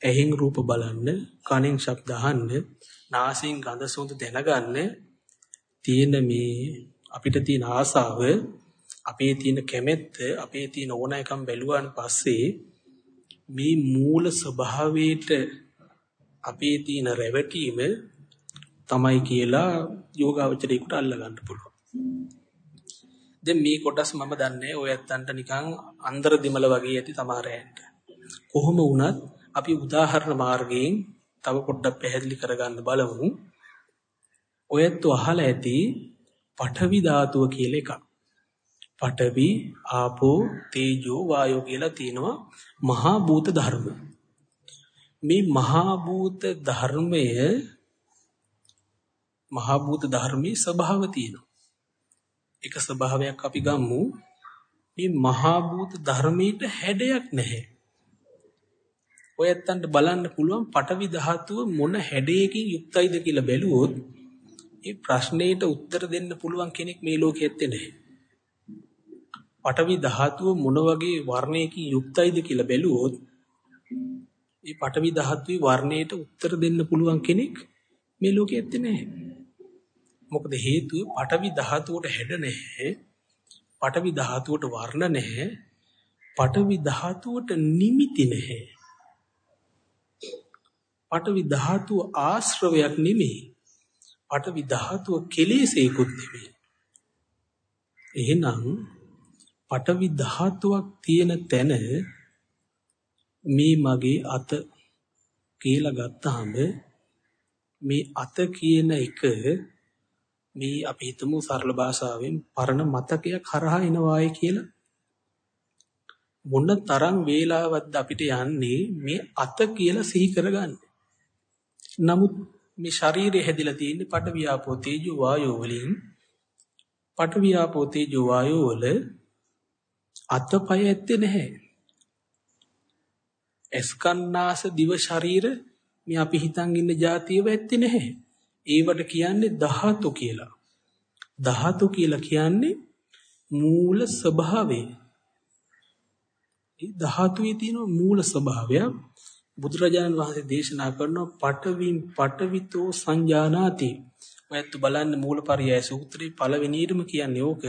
ඇහෙන් රූප බලන්න, කනෙන් ශබ්ද අහන්න, නාසයෙන් ගඳ සුවඳ දැනගන්න තියෙන මේ අපිට තියෙන ආසාව, අපේ තියෙන කැමැත්ත, අපේ තියෙන ඕනෑකම් බැලුවාන් පස්සේ මේ මූල ස්වභාවයට අපේ තියෙන රැවටීම තමයි කියලා යෝගාවචරයකට අල්ල ගන්න පුළුවන්. දැන් මේ කොටස් මම දන්නේ ඔය ඇත්තන්ට නිකන් අන්දර දිමල වගේ ඇති තමාරයන්ට. කොහොම වුණත් අපි උදාහරණ මාර්ගයෙන් තව පොඩ්ඩක් පැහැදිලි කරගන්න බලමු. ඔයත් අහලා ඇති පඨවි ධාතුව කියලා එකක්. පඨවි, ආපෝ, තේජෝ, වායෝ කියලා තියෙනවා මහා භූත ධර්ම. මේ මහා භූත ධර්මය මහා භූත ධර්මයේ ස්වභාව තියෙනවා. එක ස්වභාවයක් අපි ගමු. මේ මහා භූත ධර්මයට හැඩයක් නැහැ. ඔය ඇත්තන්ට බලන්න පුළුවන් පටවි ධාතුව මොන හැඩයකින් යුක්තයිද කියලා බැලුවොත් මේ ප්‍රශ්නෙට උත්තර දෙන්න පුළුවන් කෙනෙක් මේ ලෝකෙ ඇත්තේ නැහැ. පඨවි ධාතුව මොන වගේ වර්ණයකින් යුක්තයිද කියලා බැලුවොත් ඒ පඨවි ධාතුවේ වර්ණයට උත්තර දෙන්න පුළුවන් කෙනෙක් මේ ලෝකෙ ඇත්තේ නැහැ. මොකද හේතුව පඨවි ධාතුවට හැඩ නැහැ. පඨවි ධාතුවට වර්ණ නැහැ. පඨවි ධාතුවට නිමිති නැහැ. පඨවි ධාතුව ආශ්‍රවයක් නෙමෙයි. පඨවි ධාතුව කෙලෙසේකුත් නෙමෙයි. එහෙනම් පඨවි ධාතුවක් තියෙන තැන මේ මගේ අත කියලා ගත්තාම මේ අත කියන එක මේ අපි හිතමු සරල භාෂාවෙන් පරණ මතකයක් හරහා එනවායි කියලා මොන තරම් වේලාවක්ද අපිට යන්නේ මේ අත කියලා සිහි කරගන්න. නමුත් මේ ශරීරය හැදිලා තියෙන්නේ පඨ වියාපෝ තේජෝ වායෝ වලින් පඨ වියාපෝ තේජෝ වායෝ වල අතපය ඇත්තේ නැහැ. එස්කන්නාස දිව ශරීර මේ අපි හිතන් ඉන්න જાතියව ඇත්තේ නැහැ. ඒවට කියන්නේ ධාතු කියලා. ධාතු කියලා කියන්නේ මූල ස්වභාවය. ඒ ධාතුවේ තියෙන මූල ස්වභාවය බුදුරජාණන් වහන්සේ දේශනා කරන පඨවින් පඨවිතෝ සංජානාති. ඔයත් බලන්න මූලපරියාය සූත්‍රයේ පළවෙනියටම කියන්නේ ඕක.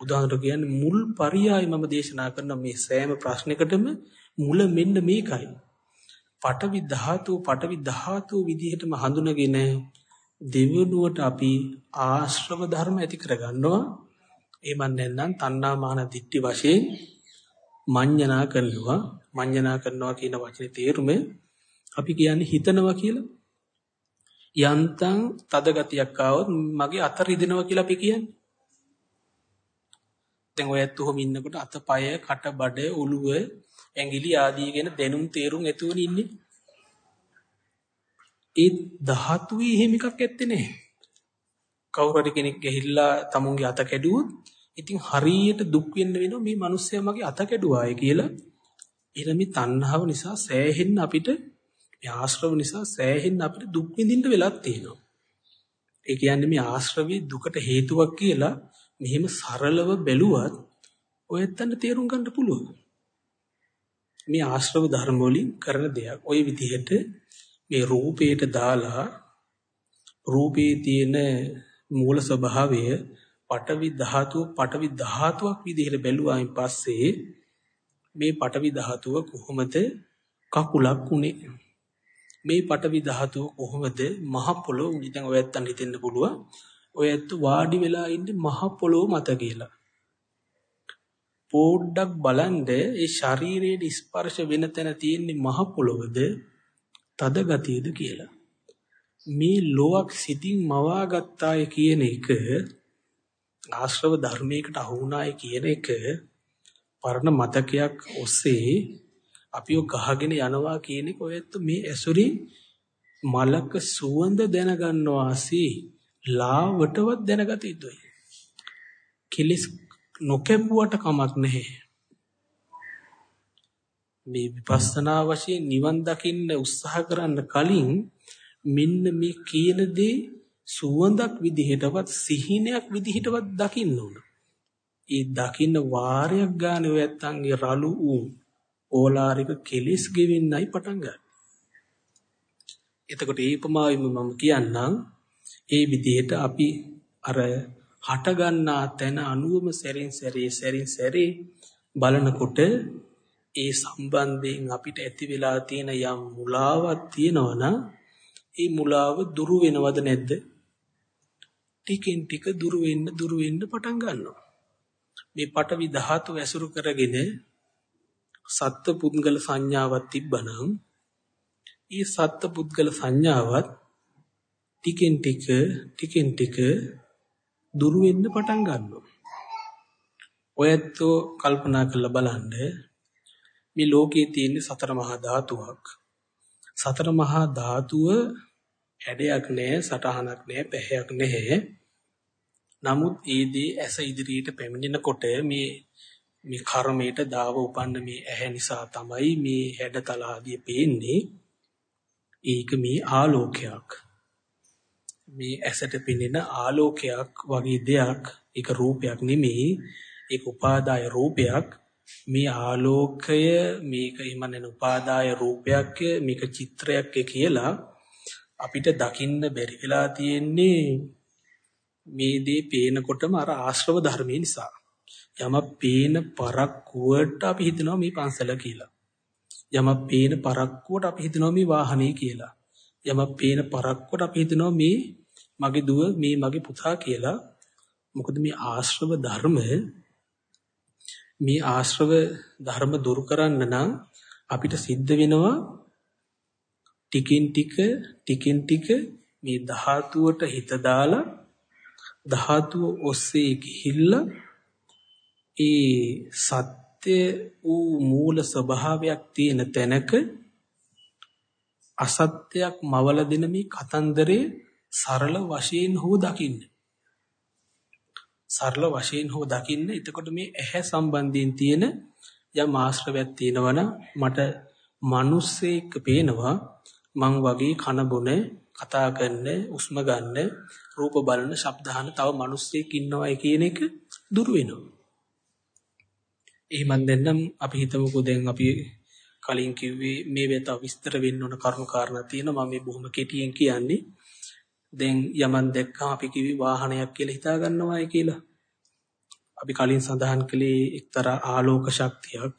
උදාහරණ කියන්නේ මුල් පරියාය මම දේශනා කරන මේ සෑම ප්‍රශ්නයකටම මුල මෙන්න මේකයි. පඨවි ධාතු පඨවි ධාතු විදිහටම හඳුනගෙන දෙවනුවට අපි ආශ්‍රව ධර්ම ඇති කරගන්නවා. එහෙම නැත්නම් තණ්හා මාන දිට්ඨි වශයෙන් මඤ්ඤණා කරනවා. මඤ්ඤණා කරනවා කියන වචනේ තේරුම අපි කියන්නේ හිතනවා කියලා. යන්තම් තද ගතියක් ආවොත් මගේ අත රිදෙනවා කියලා අපි කියන්නේ. දැන් ඔයත් උහුම ඉන්නකොට අතපය, කට බඩ, ඔළුව, ඇඟිලි ආදී ගැන දැනුම් තේරුම් ඇතුවනේ ඉන්නේ. ඒ ධාතුවේ එහෙම එකක් ඇත්තේ නැහැ. කවුරු හරි කෙනෙක් ගිහිල්ලා තමුන්ගේ අත කැඩුවොත් ඉතින් හරියට දුක් වෙන්න වෙනවා මේ මිනිස්සයා මගේ අත කැඩුවාය කියලා. එහෙනම් මේ තණ්හාව නිසා සෑහෙන්න අපිට මේ ආශ්‍රව නිසා සෑහෙන්න අපිට දුක් විඳින්න වෙලක් තියෙනවා. ඒ කියන්නේ මේ ආශ්‍රවයේ දුකට හේතුවක් කියලා මෙහෙම සරලව බැලුවත් ඔයත්තන්ට තේරුම් ගන්න පුළුවන්. මේ ආශ්‍රව ධර්ම වලින් කරන දෙයක්. ওই විදිහට මේ රූපේට දාලා රූපේ තියෙන මූල ස්වභාවය පටවි ධාතුව පටවි ධාතුවක් විදිහට බැලුවායින් පස්සේ මේ පටවි ධාතුව කොහොමද කකුලක් උනේ? මේ පටවි ධාතුව කොහොමද මහ පොළොව උනේ? දැන් ඔයත් හිතෙන්න පුළුවන්. ඔයත් වාඩි වෙලා ඉන්නේ මහ පොළොව මත කියලා. පොඩ්ඩක් බලන්න ඒ ශරීරයේ ස්පර්ශ වෙන තැන තියෙන්නේ මහ පොළොවද තද ගතියද කියලා. මේ ලෝක් සිතින් මවා ගත්තාය කියන එක ආශ්‍රව ධර්මයකට අහු වුණාය කියන එක පරණ මතකයක් ඔස්සේ අපිව ගහගෙන යනවා කියන එක ඔයත් මේ ඇසුරින් මලක සුවඳ දැනගන්නවාසී ලාවටවත් දැනගත යුතුයි. කිලිස් නොකැපුවට කමක් නැහැ. මේ විපස්සනා වශයෙන් නිවන් දකින්න උත්සාහ කරන්න කලින් මෙන්න මේ කියන දේ සුවඳක් විදිහටවත් සිහිනයක් විදිහටවත් දකින්න ඕන. ඒ දකින්න වාරයක් ගන්න ඔය ඇත්තන්ගේ රළු වූ ඕලාරික කෙලිස් ගෙවෙන්නයි පටන් ගන්න. එතකොට ඒ උපමාවෙම මම කියන්නම් ඒ විදිහට අපි අර හට ගන්නා තැන අනුවම සැරින් සැරේ සැරින් සැරේ බලනකොට ඒ සම්බන්ධයෙන් අපිට ඇති වෙලා තියෙන යම් මුලාවක් තියෙනවනම් ඒ මුලාව දුරු වෙනවද නැද්ද? ටිකෙන් ටික දුරු වෙන්න දුරු වෙන්න පටන් ගන්නවා. මේ පටවි ධාතු ඇසුරු කරගෙන සත්ත්ව පුද්ගල සංඥාවක් තිබ්බනම් ඒ සත්ත්ව පුද්ගල සංඥාවත් ටිකෙන් ටික ටිකෙන් ටික දුරු වෙන්න පටන් ගන්නවා. ඔයත්ෝ කල්පනා කරලා බලන්න මේ ලෝකයේ තියෙන සතර මහා ධාතුවක්. සතර මහා ධාතුව හැඩයක් නැහැ, සටහනක් නැහැ, පැහැයක් නැහැ. නමුත් ඒ දේ ඇස ඉදිරියට පැමිණෙනකොට මේ මේ කර්මයට දාව උපන්න මේ ඇහැ නිසා තමයි මේ හැඩතල ආදී පේන්නේ. ඒක මේ ආලෝකයක්. මේ ඇසට පෙනෙන ආලෝකයක් වගේ දෙයක් ඒක රූපයක් නෙමෙයි ඒක උපාදාය රූපයක් මේ ආලෝකය මේක හිමනෙන උපාදාය රූපයක් මේක චිත්‍රයක් කියලා අපිට දකින්න බැරි වෙලා තියෙන්නේ මේ දේ පේනකොටම අර ආශ්‍රව ධර්මයේ නිසා. යමක් පේන පරක්කුවට අපි හිතනවා මේ පන්සල කියලා. යමක් පේන පරක්කුවට අපි හිතනවා මේ වාහනේ කියලා. යමක් පේන පරක්කුවට අපි හිතනවා මේ මගේ දුව මේ මගේ පුතා කියලා. මොකද මේ ආශ්‍රව ධර්ම මේ ආශ්‍රව ධර්ම දුරු කරන්න නම් අපිට සිද්ධ වෙනවා ටිකින් ටික ටිකින් ටික මේ ධාතුවට හිත දාලා ධාතුව ඔස්සේ ගිහිල්ලා ඒ සත්‍ය වූ මූල ස්වභාවයක් තියෙන තැනක අසත්‍යයක් මවල දෙන මේ කතන්දරේ සරල වශයෙන් හෝ දකින්න. සරල වශයෙන් හෝ දකින්න. එතකොට මේ ඇහැ සම්බන්ධයෙන් තියෙන යම් ආශ්‍රවයක් තියෙනවනම් මට මිනිස්සෙක් පේනවා මං වගේ කන බොන කතා කරන උස්ම ගන්න රූප බලන ශබ්ද අහන තව මිනිස්සෙක් ඉන්නවයි කියන එක දුර වෙනවා. එහෙමන් දෙන්නම් අපි හිතමුකෝ දැන් අපි කලින් කිව්වේ මේ වෙත විස්තර වෙන්න ඕන කරුණු කාරණා තියෙනවා මම මේ බොහොම කෙටියෙන් කියන්නේ දැන් යමන් දැක්කම අපි කිවි වාහනයක් කියලා හිතා ගන්නවායි කියලා. අපි කලින් සඳහන් කළේ එක්තරා ආලෝක ශක්තියක්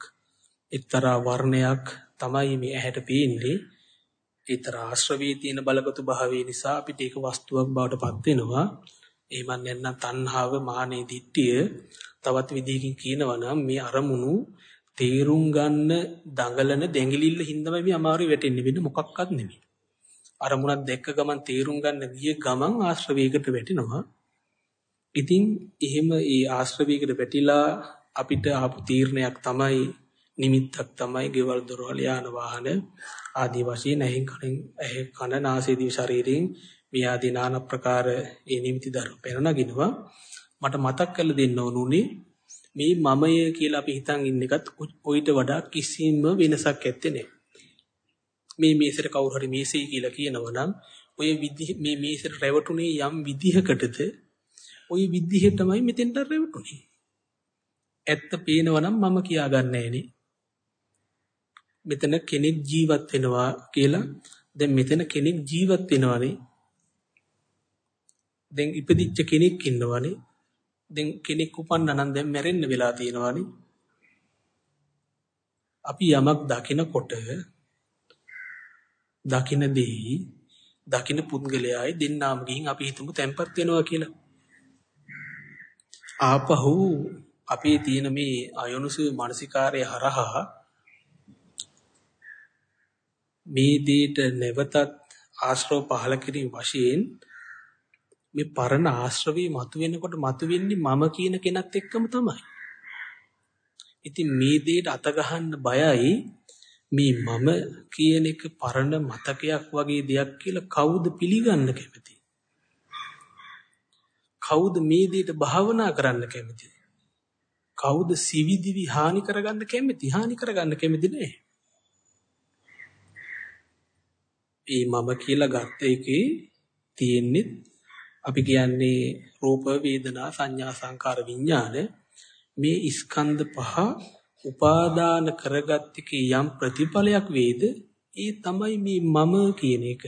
එක්තරා වර්ණයක් තමයි මේ ඇහැට පේන්නේ. ඒතර ආශ්‍රවී තියෙන බලගතු භාවය නිසා අපිට ඒක වස්තුවක් බවට පත් වෙනවා. එහෙමත් නැත්නම් තණ්හාව, මානෙ, දිට්ඨිය තවත් විදිහකින් කියනවා නම් මේ අරමුණු තේරුම් ගන්න දඟලන දෙඟලිල්ල හින්දාමයි මේ අමාරු වෙටෙන්නේ වෙන මොකක්වත් නෙමෙයි. අරමුණක් දැක්ක ගමන් තේරුම් ගන්න ගිය ගමන් ආශ්‍රවයකට වැටෙනවා. ඉතින් එහෙම ඒ ආශ්‍රවයකට වැටිලා අපිට ආපු තීරණයක් තමයි නිමිත්තක් තමයි ගෙවල් දොරවල් යාන වාහන ආදී වශයෙන් ඇහෙන් කනෙන් ඇහ කන නාසය දිව ශරීරයෙන් මේ ආදී নানা ප්‍රකාර ඒ නිමිති ධර්ම පෙර නගිනවා මට මතක් කරලා දෙන්න ඕනුනේ මේ මමය කියලා අපි හිතන් ඉන්න එකත් ඔయిత වඩා කිසිම වෙනසක් ඇත්තේ නැහැ. මේ මේසෙට කවුරු හරි මේසෙයි කියලා කියනවා නම් ඔය විදිහ මේ මේසෙට රැවටුනේ යම් විදිහකටද ওই විදිහටමයි මෙතෙන්ට රැවටුනේ. ඇත්ත පේනවා නම් මම කියාගන්නේ නෑනේ මෙතන කෙනෙක් ජීවත් වෙනවා කියලා දැන් මෙතන කෙනෙක් ජීවත් වෙනවානේ. දැන් ඉපදිච්ච කෙනෙක් ඉන්නවානේ. දැන් කෙනෙක් උපන්නා නම් දැන් මැරෙන්න වෙලා තියෙනවානේ. අපි යමක් දකිනකොට දකින දෙයි දකින පුද්ගලයායි දෙන්නාම ගිහින් අපි හිතමු තැම්පත් වෙනවා කියලා. ආපහු අපේ තියෙන මේ අයොනුසු මානසිකාරය හරහා මේ දෙයට නැවතත් ආශ්‍රව පහල කිරීම වශයෙන් මේ පරණ ආශ්‍රවී මතුවෙනකොට මතුවෙන්නේ මම කියන කෙනත් එක්කම තමයි. ඉතින් මේ දෙයට අත ගහන්න බයයි මේ මම කියන එක පරණ මතකයක් වගේ දෙයක් කියලා කවුද පිළිගන්න කැමති? කවුද මේ දෙයට භාවනා කරන්න කැමති? කවුද සිවිදිවි හානි කරගන්න කැමති? හානි කරගන්න කැමති නෑ. ඒ මම කියලා ගත්ත එකේ තියෙන්නේ අපි කියන්නේ රූප වේදනා සංඥා සංකාර විඥාන මේ ස්කන්ධ පහ උපාදාන කරගත් එකේ යම් ප්‍රතිඵලයක් වේද ඒ තමයි මේ මම කියන එක.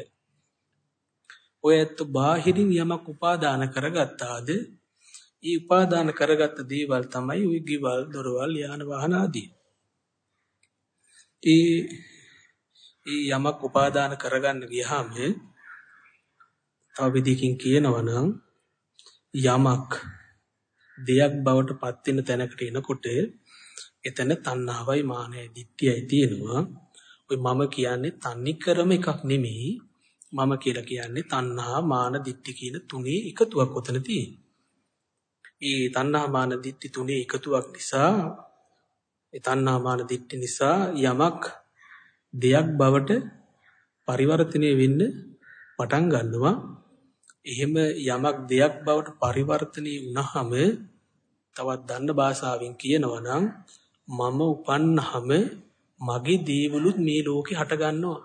ඔය ඇත්ත බාහිරින් යමක් උපාදාන කරගත්තාද ඒ උපාදාන කරගත්ත දේවල් තමයි ওই ගිවල් දොරවල් යාන වාහන ආදී. ඒ ඒ යමක් උපාදාන කරගන්න ගියාම තව විදිහකින් කියනවා නම් යමක් දෙයක් බවට පත් වෙන තැනකට එනකොට එතන තණ්හාවයි මානයයි දිට්ඨියයි තියෙනවා. ওই මම කියන්නේ තන්නි ක්‍රම එකක් නෙමෙයි. මම කියලා කියන්නේ තණ්හා මාන දිට්ඨි කියන තුනේ එකතුවක් උතන තියෙන්නේ. ඒ තණ්හා මාන දිට්ඨි තුනේ එකතුවක් නිසා ඒ තණ්හා මාන දිට්ඨි නිසා යමක් දෙයක් බවට පරිවර්තනය වෙන්න පටන් ගන්නවා. එහෙම යමක් දෙයක් බවට පරිවර්තනය වුණාම තවත් දන්න භාෂාවෙන් කියනවා නම් මම උපන්නාම මගේ දේවලුත් මේ ලෝකේ හට ගන්නවා.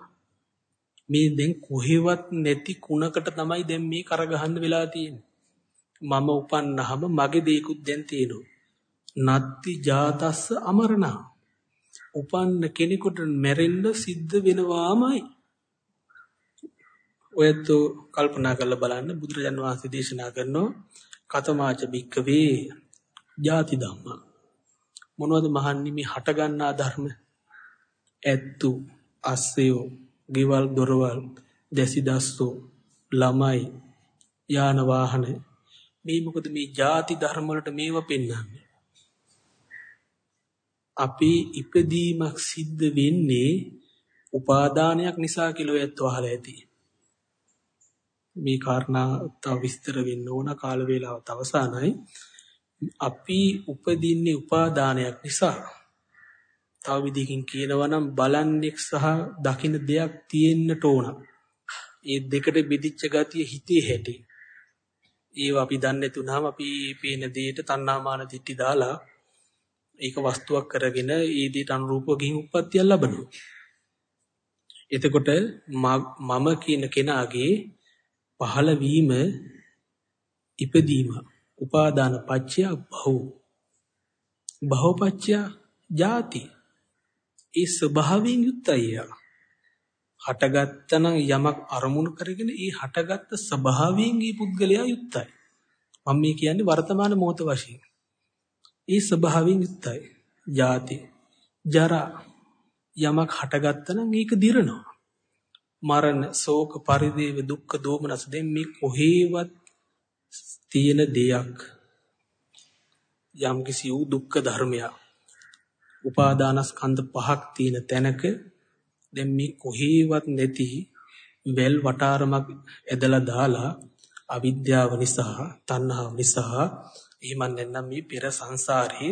මේ දැන් කොහෙවත් නැති කුණකට තමයි දැන් මේ කරගහන්න වෙලා තියෙන්නේ. මම උපන්නාම මගේ දේකුත් දැන් තියෙනවා. නත්ති ජාතස්ස අමරණා. උපන්න කෙනෙකුට මැරෙන්න සිද්ධ වෙනවාමයි. ඔයත් කල්පනා කරලා බලන්න බුදුරජාන් වහන්සේ දේශනා කරනවා කතමාච බික්කවේ ජාති ධම්ම. මොනවද මහන්නේ මේ හට ගන්නා ධර්ම? ඇත්තු, අස්සයෝ, ගෙවල් දොරවල්, දැසි දස්සෝ, ළමයි, යාන වාහන මේ මොකද මේ ಜಾති ධර්ම වලට මේව පෙන්වන්නේ අපි ඉපදීමක් සිද්ධ වෙන්නේ උපාදානයක් නිසා කියලා ඔයත් අහලා ඇති මේ කාරණා තව විස්තර වෙන්න ඕන කාල වේලාවත් අවසానයි අපි උපදින්නේ උපාදානයක් නිසා තව විදිහකින් කියනවා නම් බලන්නෙක් සහ දකින්න දෙයක් තියෙන්නට ඕන. ඒ දෙකට බෙදිච්ච ගතිය හිතේ හැටි. ඒව අපි දන්නේ නැතුනම අපි පේන දෙයට තණ්හාමාන දිට්ටි දාලා ඒක වස්තුවක් කරගෙන ඒ දෙයට අනුරූපව ගිහින් උප්පත්තියක් ලබනවා. එතකොට මම කියන කෙනාගේ පහළ වීම ඉපදීම උපාදාන පත්‍ය භව භව පත්‍ය ජාති ඒ ස්වභාවයෙන් යුක්තයි යා හටගත්තනම් යමක් අරමුණු කරගෙන ඒ හටගත්ත ස්වභාවයෙන් ඒ පුද්ගලයා යුක්තයි. මම මේ කියන්නේ වර්තමාන මොහොත වශයෙන්. ඒ ස්වභාවයෙන් යුක්තයි. ජාති, ජරා යමක් හටගත්තනම් ඒක දිරනවා. මරණ, ශෝක, පරිදේව, දුක්ඛ, දෝමනස දෙම් මේ කොහේවත් තියෙන දෙයක්. යම් කිසි වූ දුක්ඛ ධර්මයක්. උපාදානස්කන්ධ පහක් තියෙන තැනක දැන් මේ කොහේවත් නැති වැල් වටාරමක් ඇදලා දාලා අවිද්‍යාව නිසා තණ්හාව නිසා එහෙම නැත්නම් මේ පෙර සංසාරේ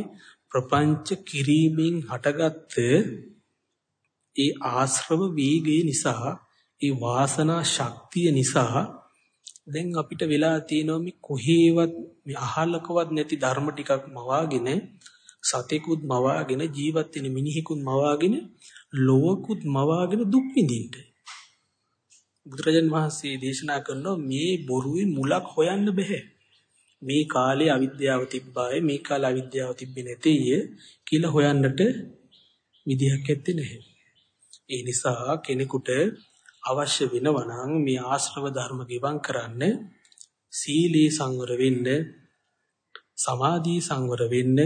ප්‍රපංච කිරීමෙන් හටගත්ත ඒ ආශ්‍රව වේගය නිසා ඒ වාසනා ශක්තිය නිසා දැන් අපිට වෙලා තියෙනවා මේ කොහේවත් මේ අහලකවත් නැති ධර්ම ටිකක් මවාගෙන සතෙකුත් මවාගෙන ජීවත් වෙන මිනිහෙකුත් මවාගෙන ලෝවකුත් මවාගෙන දුක් විඳින්න. බුදුරජාන් වහන්සේ දේශනා කරනවා මේ බොරුවේ මුලක් හොයන්න බෑ. මේ කාලේ අවිද්‍යාව තිබ්බායේ මේ කාලේ අවිද්‍යාව තිබ්බේ නැtei කියලා හොයන්නට විදිහක් ඇත්තේ නැහැ. ඒ නිසා කෙනෙකුට අවශ්‍ය වෙනවා නම් මේ ආශ්‍රව ධර්ම ගෙවම් කරන්න සීලේ සංවර වෙන්න සමාධි සංවර වෙන්න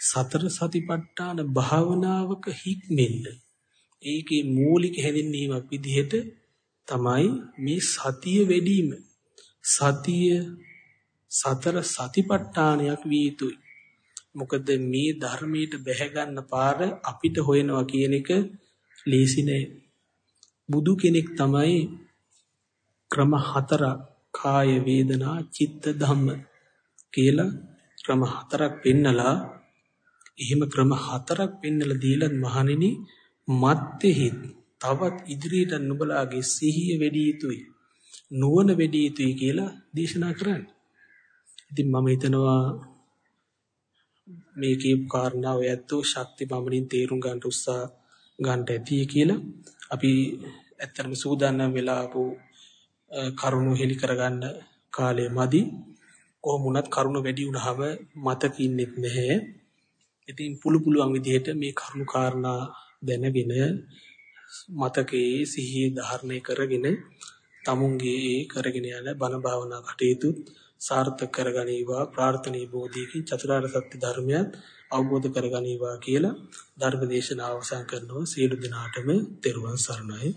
සතර සතිපට්ඨාන භාවනාවක හික්මෙන්න. ඒකේ මූලික හැඳින්වීමක් විදිහට තමයි මේ සතිය වැඩිම. සතිය සතර සතිපට්ඨානයක් විය යුතුයි. මොකද මේ ධර්මයට බැහැ ගන්න පාර අපිට හොයනවා කියන එක ලේසි නෑ. බුදු කෙනෙක් තමයි ක්‍රම හතරක් කාය වේදනා චිත්ත ධම්ම කියලා ක්‍රම හතරක් පෙන්නලා එහෙම ක්‍රම හතරක් පෙන්නලා දීලා මහණෙනි මත්ෙහි තවත් ඉදිරියට නුඹලාගේ සිහිය වැඩි යුතුයි නුවණ වැඩි යුතුයි කියලා දේශනා කරන්නේ. ඉතින් මම හිතනවා මේ කියපු කාරණාව ඇත්තෝ ශක්ති බමනින් තේරුම් ගන්න උත්සාහ ගන්නට ඇති කියලා අපි ඇත්තටම සූදානම් වෙලා ආපු කරුණු හෙලි කරගන්න කාලය මදි. කොහොම වුණත් කරුණ වැඩි වුණාම මතකින්නෙත් නැහැ. ඉතින් පුළු පුළුවන් විදිහට මේ කරුණු කාරණා දැනගෙන මතකයේ සිහිය ධාරණය කරගෙන තමුන්ගේ කරගෙන යන බණ භාවනා කටයුතු සාර්ථක කරගනීවා ප්‍රාර්ථනීය බෝධියකින් චතුරාර්ය සත්‍ය ධර්මයන් අවබෝධ කරගනීවා කියලා ධර්ම දේශනාව අවසන් කරනවා. සියලු දෙනාටම තෙරුවන් සරණයි.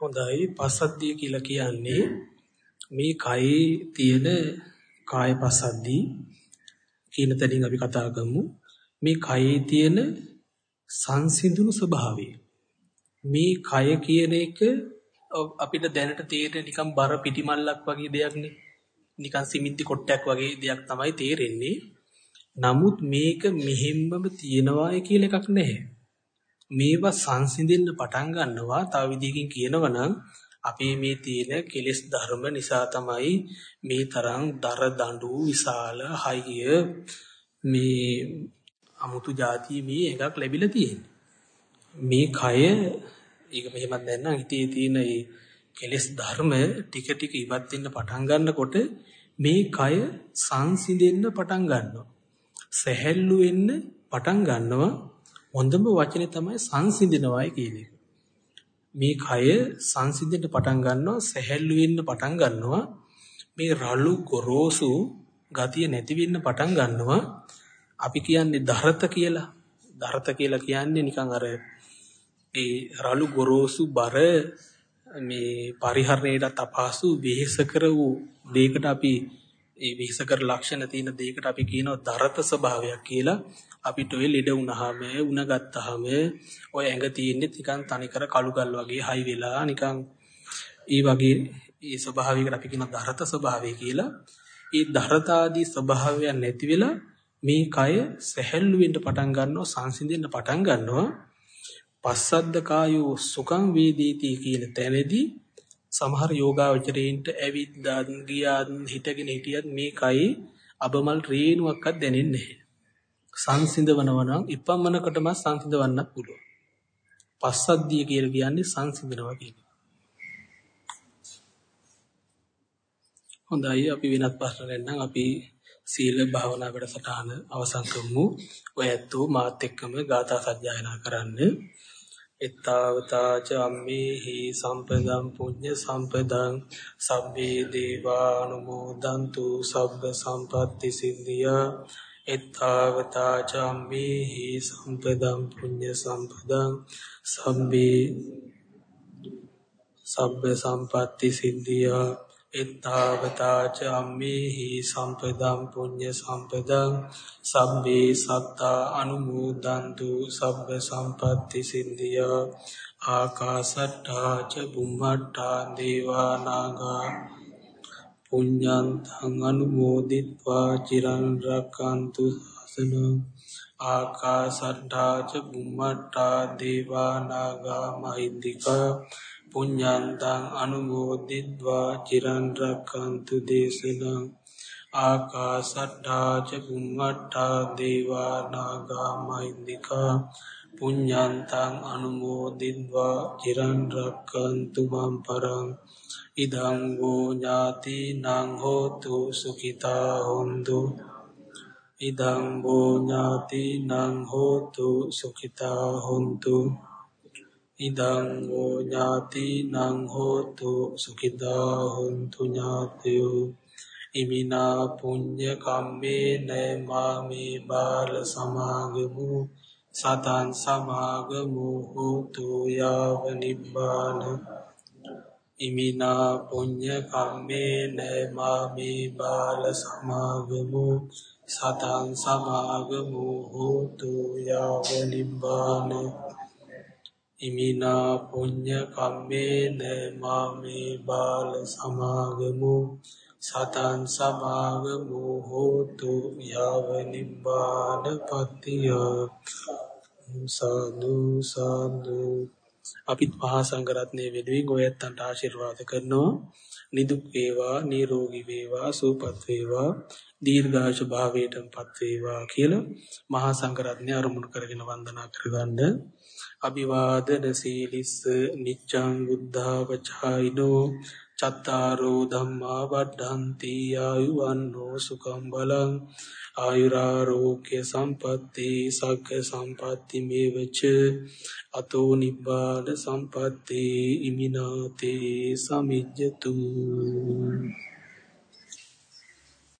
හොඳයි. පස්සද්ධිය කියලා කියන්නේ මේ කයේ තියෙන කාය පස්සද්ධි කියන තැනින් අපි කතා කරමු. මේ කයේ තියෙන සංසිඳුණු ස්වභාවය. මේ කය කියන එක අපිට දැනට තේරෙන්නේ නිකන් බර පිටිමල්ලක් වගේ දෙයක් නේ. නිකන් සිමින්ති කොටයක් වගේ දෙයක් තමයි තේරෙන්නේ. නමුත් මේක මෙහෙම්මම තියනවායි කියලා එකක් නැහැ. මේවා සංසිඳෙන්න පටන් ගන්නවා තව විදිහකින් කියනවා නම් අපේ මේ තියෙන කෙලෙස් ධර්ම නිසා තමයි මේ තරම් දර දඬු විශාල හයිය මේ අමුතු જાතිය මේ එකක් ලැබිලා තියෙන්නේ මේ කය ඒක මෙහෙමත් නැත්නම් හිතේ තියෙන ඒ කෙලෙස් ධර්ම ටික ටික ඉවත් වෙන්න පටන් ගන්නකොට මේ කය සංසිඳෙන්න පටන් ගන්නවා. සැහැල්ලු වෙන්න පටන් ගන්නවා. හොඳම වචනේ තමයි සංසිඳනවායි කියන එක. මේ කය සංසිඳෙන්න පටන් ගන්නවා, සැහැල්ලු වෙන්න පටන් ගන්නවා. මේ රළු ගොරෝසු ගතිය නැති වෙන්න පටන් ගන්නවා. අපි කියන්නේ දරත කියලා. දරත කියලා කියන්නේ නිකන් අර ඒ රළු ගොරෝසු බර මේ පරිහරණයට අපහසු වෙහෙස කර වූ දෙයකට අපි ඒ වෙහෙස කර ලක්ෂණ තියෙන දෙයකට අපි කියනවා දරත ස්වභාවයක් කියලා. අපිට ඔය ලෙඩ වුණාම උණ ගත්තාම ඔය ඇඟ තියෙන්නේ නිකන් තනිකර කළු ගල් වගේ හයි වෙලා නිකන් ඒ වගේ ඒ ස්වභාවයකට අපි කියන දරත ස්වභාවය කියලා. ඒ දරතාදී ස්වභාවයන් නැති වෙලා මේ කය සැහැල්ලු වෙන්න පටන් ගන්නවා සංසිඳෙන්න පටන් ගන්නවා පස්සද්ද කායෝ සුඛං වේදීති කියන තැනදී සමහර යෝගාවචරයින්ට ඇවිද්දාත් ගියාත් හිටගෙන හිටියත් මේ කයි අබමල් රේණුවක්වත් දැනෙන්නේ නැහැ. සංසිඳවනවා නම් ඉපම්මනකටම සංසිඳවන්නත් පුළුවන්. පස්සද්ධිය කියලා කියන්නේ සංසිඳනවා කියන එක. හොඳයි අපි වෙනත් ප්‍රශ්න නැත්නම් අපි සීල භාවනා වැඩසටහන අවසන් කරමු. ඔය ඇත්තෝ මාත් එක්කම ගාථා සජ්ජායනා කරන්න. එත්තාවතාච අම්මේහි සම්පදම් පුඤ්ඤ සම්පදං සබ්බේ දේවානුමෝදන්තු සබ්බ සම්පත්ති සිද්ධියා එත්තාවතාච අම්මේහි සම්පදම් පුඤ්ඤ සම්පදං සබ්බේ සබ්බ සම්පත්ති සිද්ධියා එත්තාවතා ච අම්මේහි සම්පදම් පුඤ්ඤ සම්පදම් සබ්බේ සත්තා අනුමෝදන්තු සබ්බ සම්පත්ති සින්දිය ආකාසට්ටා ච බුම්මට්ටා දේවා නාග පුඤ්ඤන්තං අනුමෝදිත්වා චිරන් රක්칸තු සාසනං ආකාසට්ටා ච බුම්මට්ටා දේවා නාග මහිද්దిక පුඤ්ඤන්තං අනුමෝදිත්වා චිරන් රක්ඛන්තු දේශනං ආකාසට්ඨා ච බුම්මට්ඨා දේවා නාග මහින්దికා පුඤ්ඤන්තං අනුමෝදිත්වා චිරන් රක්ඛන්තු මම් පරං ඉදං වූ ඥාතිනං හෝතු සුඛිතා හොන්තු ඉදං වූ ඥාතිනං හෝතු සුඛිතා හොන්තු ඉදං වූ ඥාතිනං හෝතු සුඛිතා හොන්තු ඥාතයෝ ඉමිනා පුඤ්ඤ කම්මේන මාමේ බාල සමාගමු සතං සමාගමු හෝතු යාව නිබ්බාන ඉමිනා පුඤ්ඤ කම්මේන මාමේ බාල සමාගමු සතං සමාගමු හෝතු යාව නිබ්බාන ඉමිනා පුඤ්ඤ කම්මේන මාමේ බාල සමාගමු සතං සමාගමු හෝතු යාව නිබ්බාන පත්තිය. සාදු සාදු. අපිත් මහා සංඝරත්නයේ වෙනුවෙන් ඔයත්තන්ට ආශිර්වාද කරනවා. නිදුක් වේවා නිරෝගී වේවා සුවපත් වේවා දීර්ඝායුෂ භාවයටපත් වේවා කියලා මහා සංඝරත්නය අරමුණු කරගෙන වන්දනා කරගන්න අභිවාදන සීලිස්ස නිච්ඡං බුද්ධාවචායිනෝ චත්තාරෝ ධම්මා වඩ්ඩಂತಿ ආයුවන්නෝ සුඛං බලං ආයුරාෝග්‍ය සම්පatti සග්ග සම්පatti මේවච අතෝ නිබ්බාන සම්පatti ඉමිනාතේ සමිජ්ජතු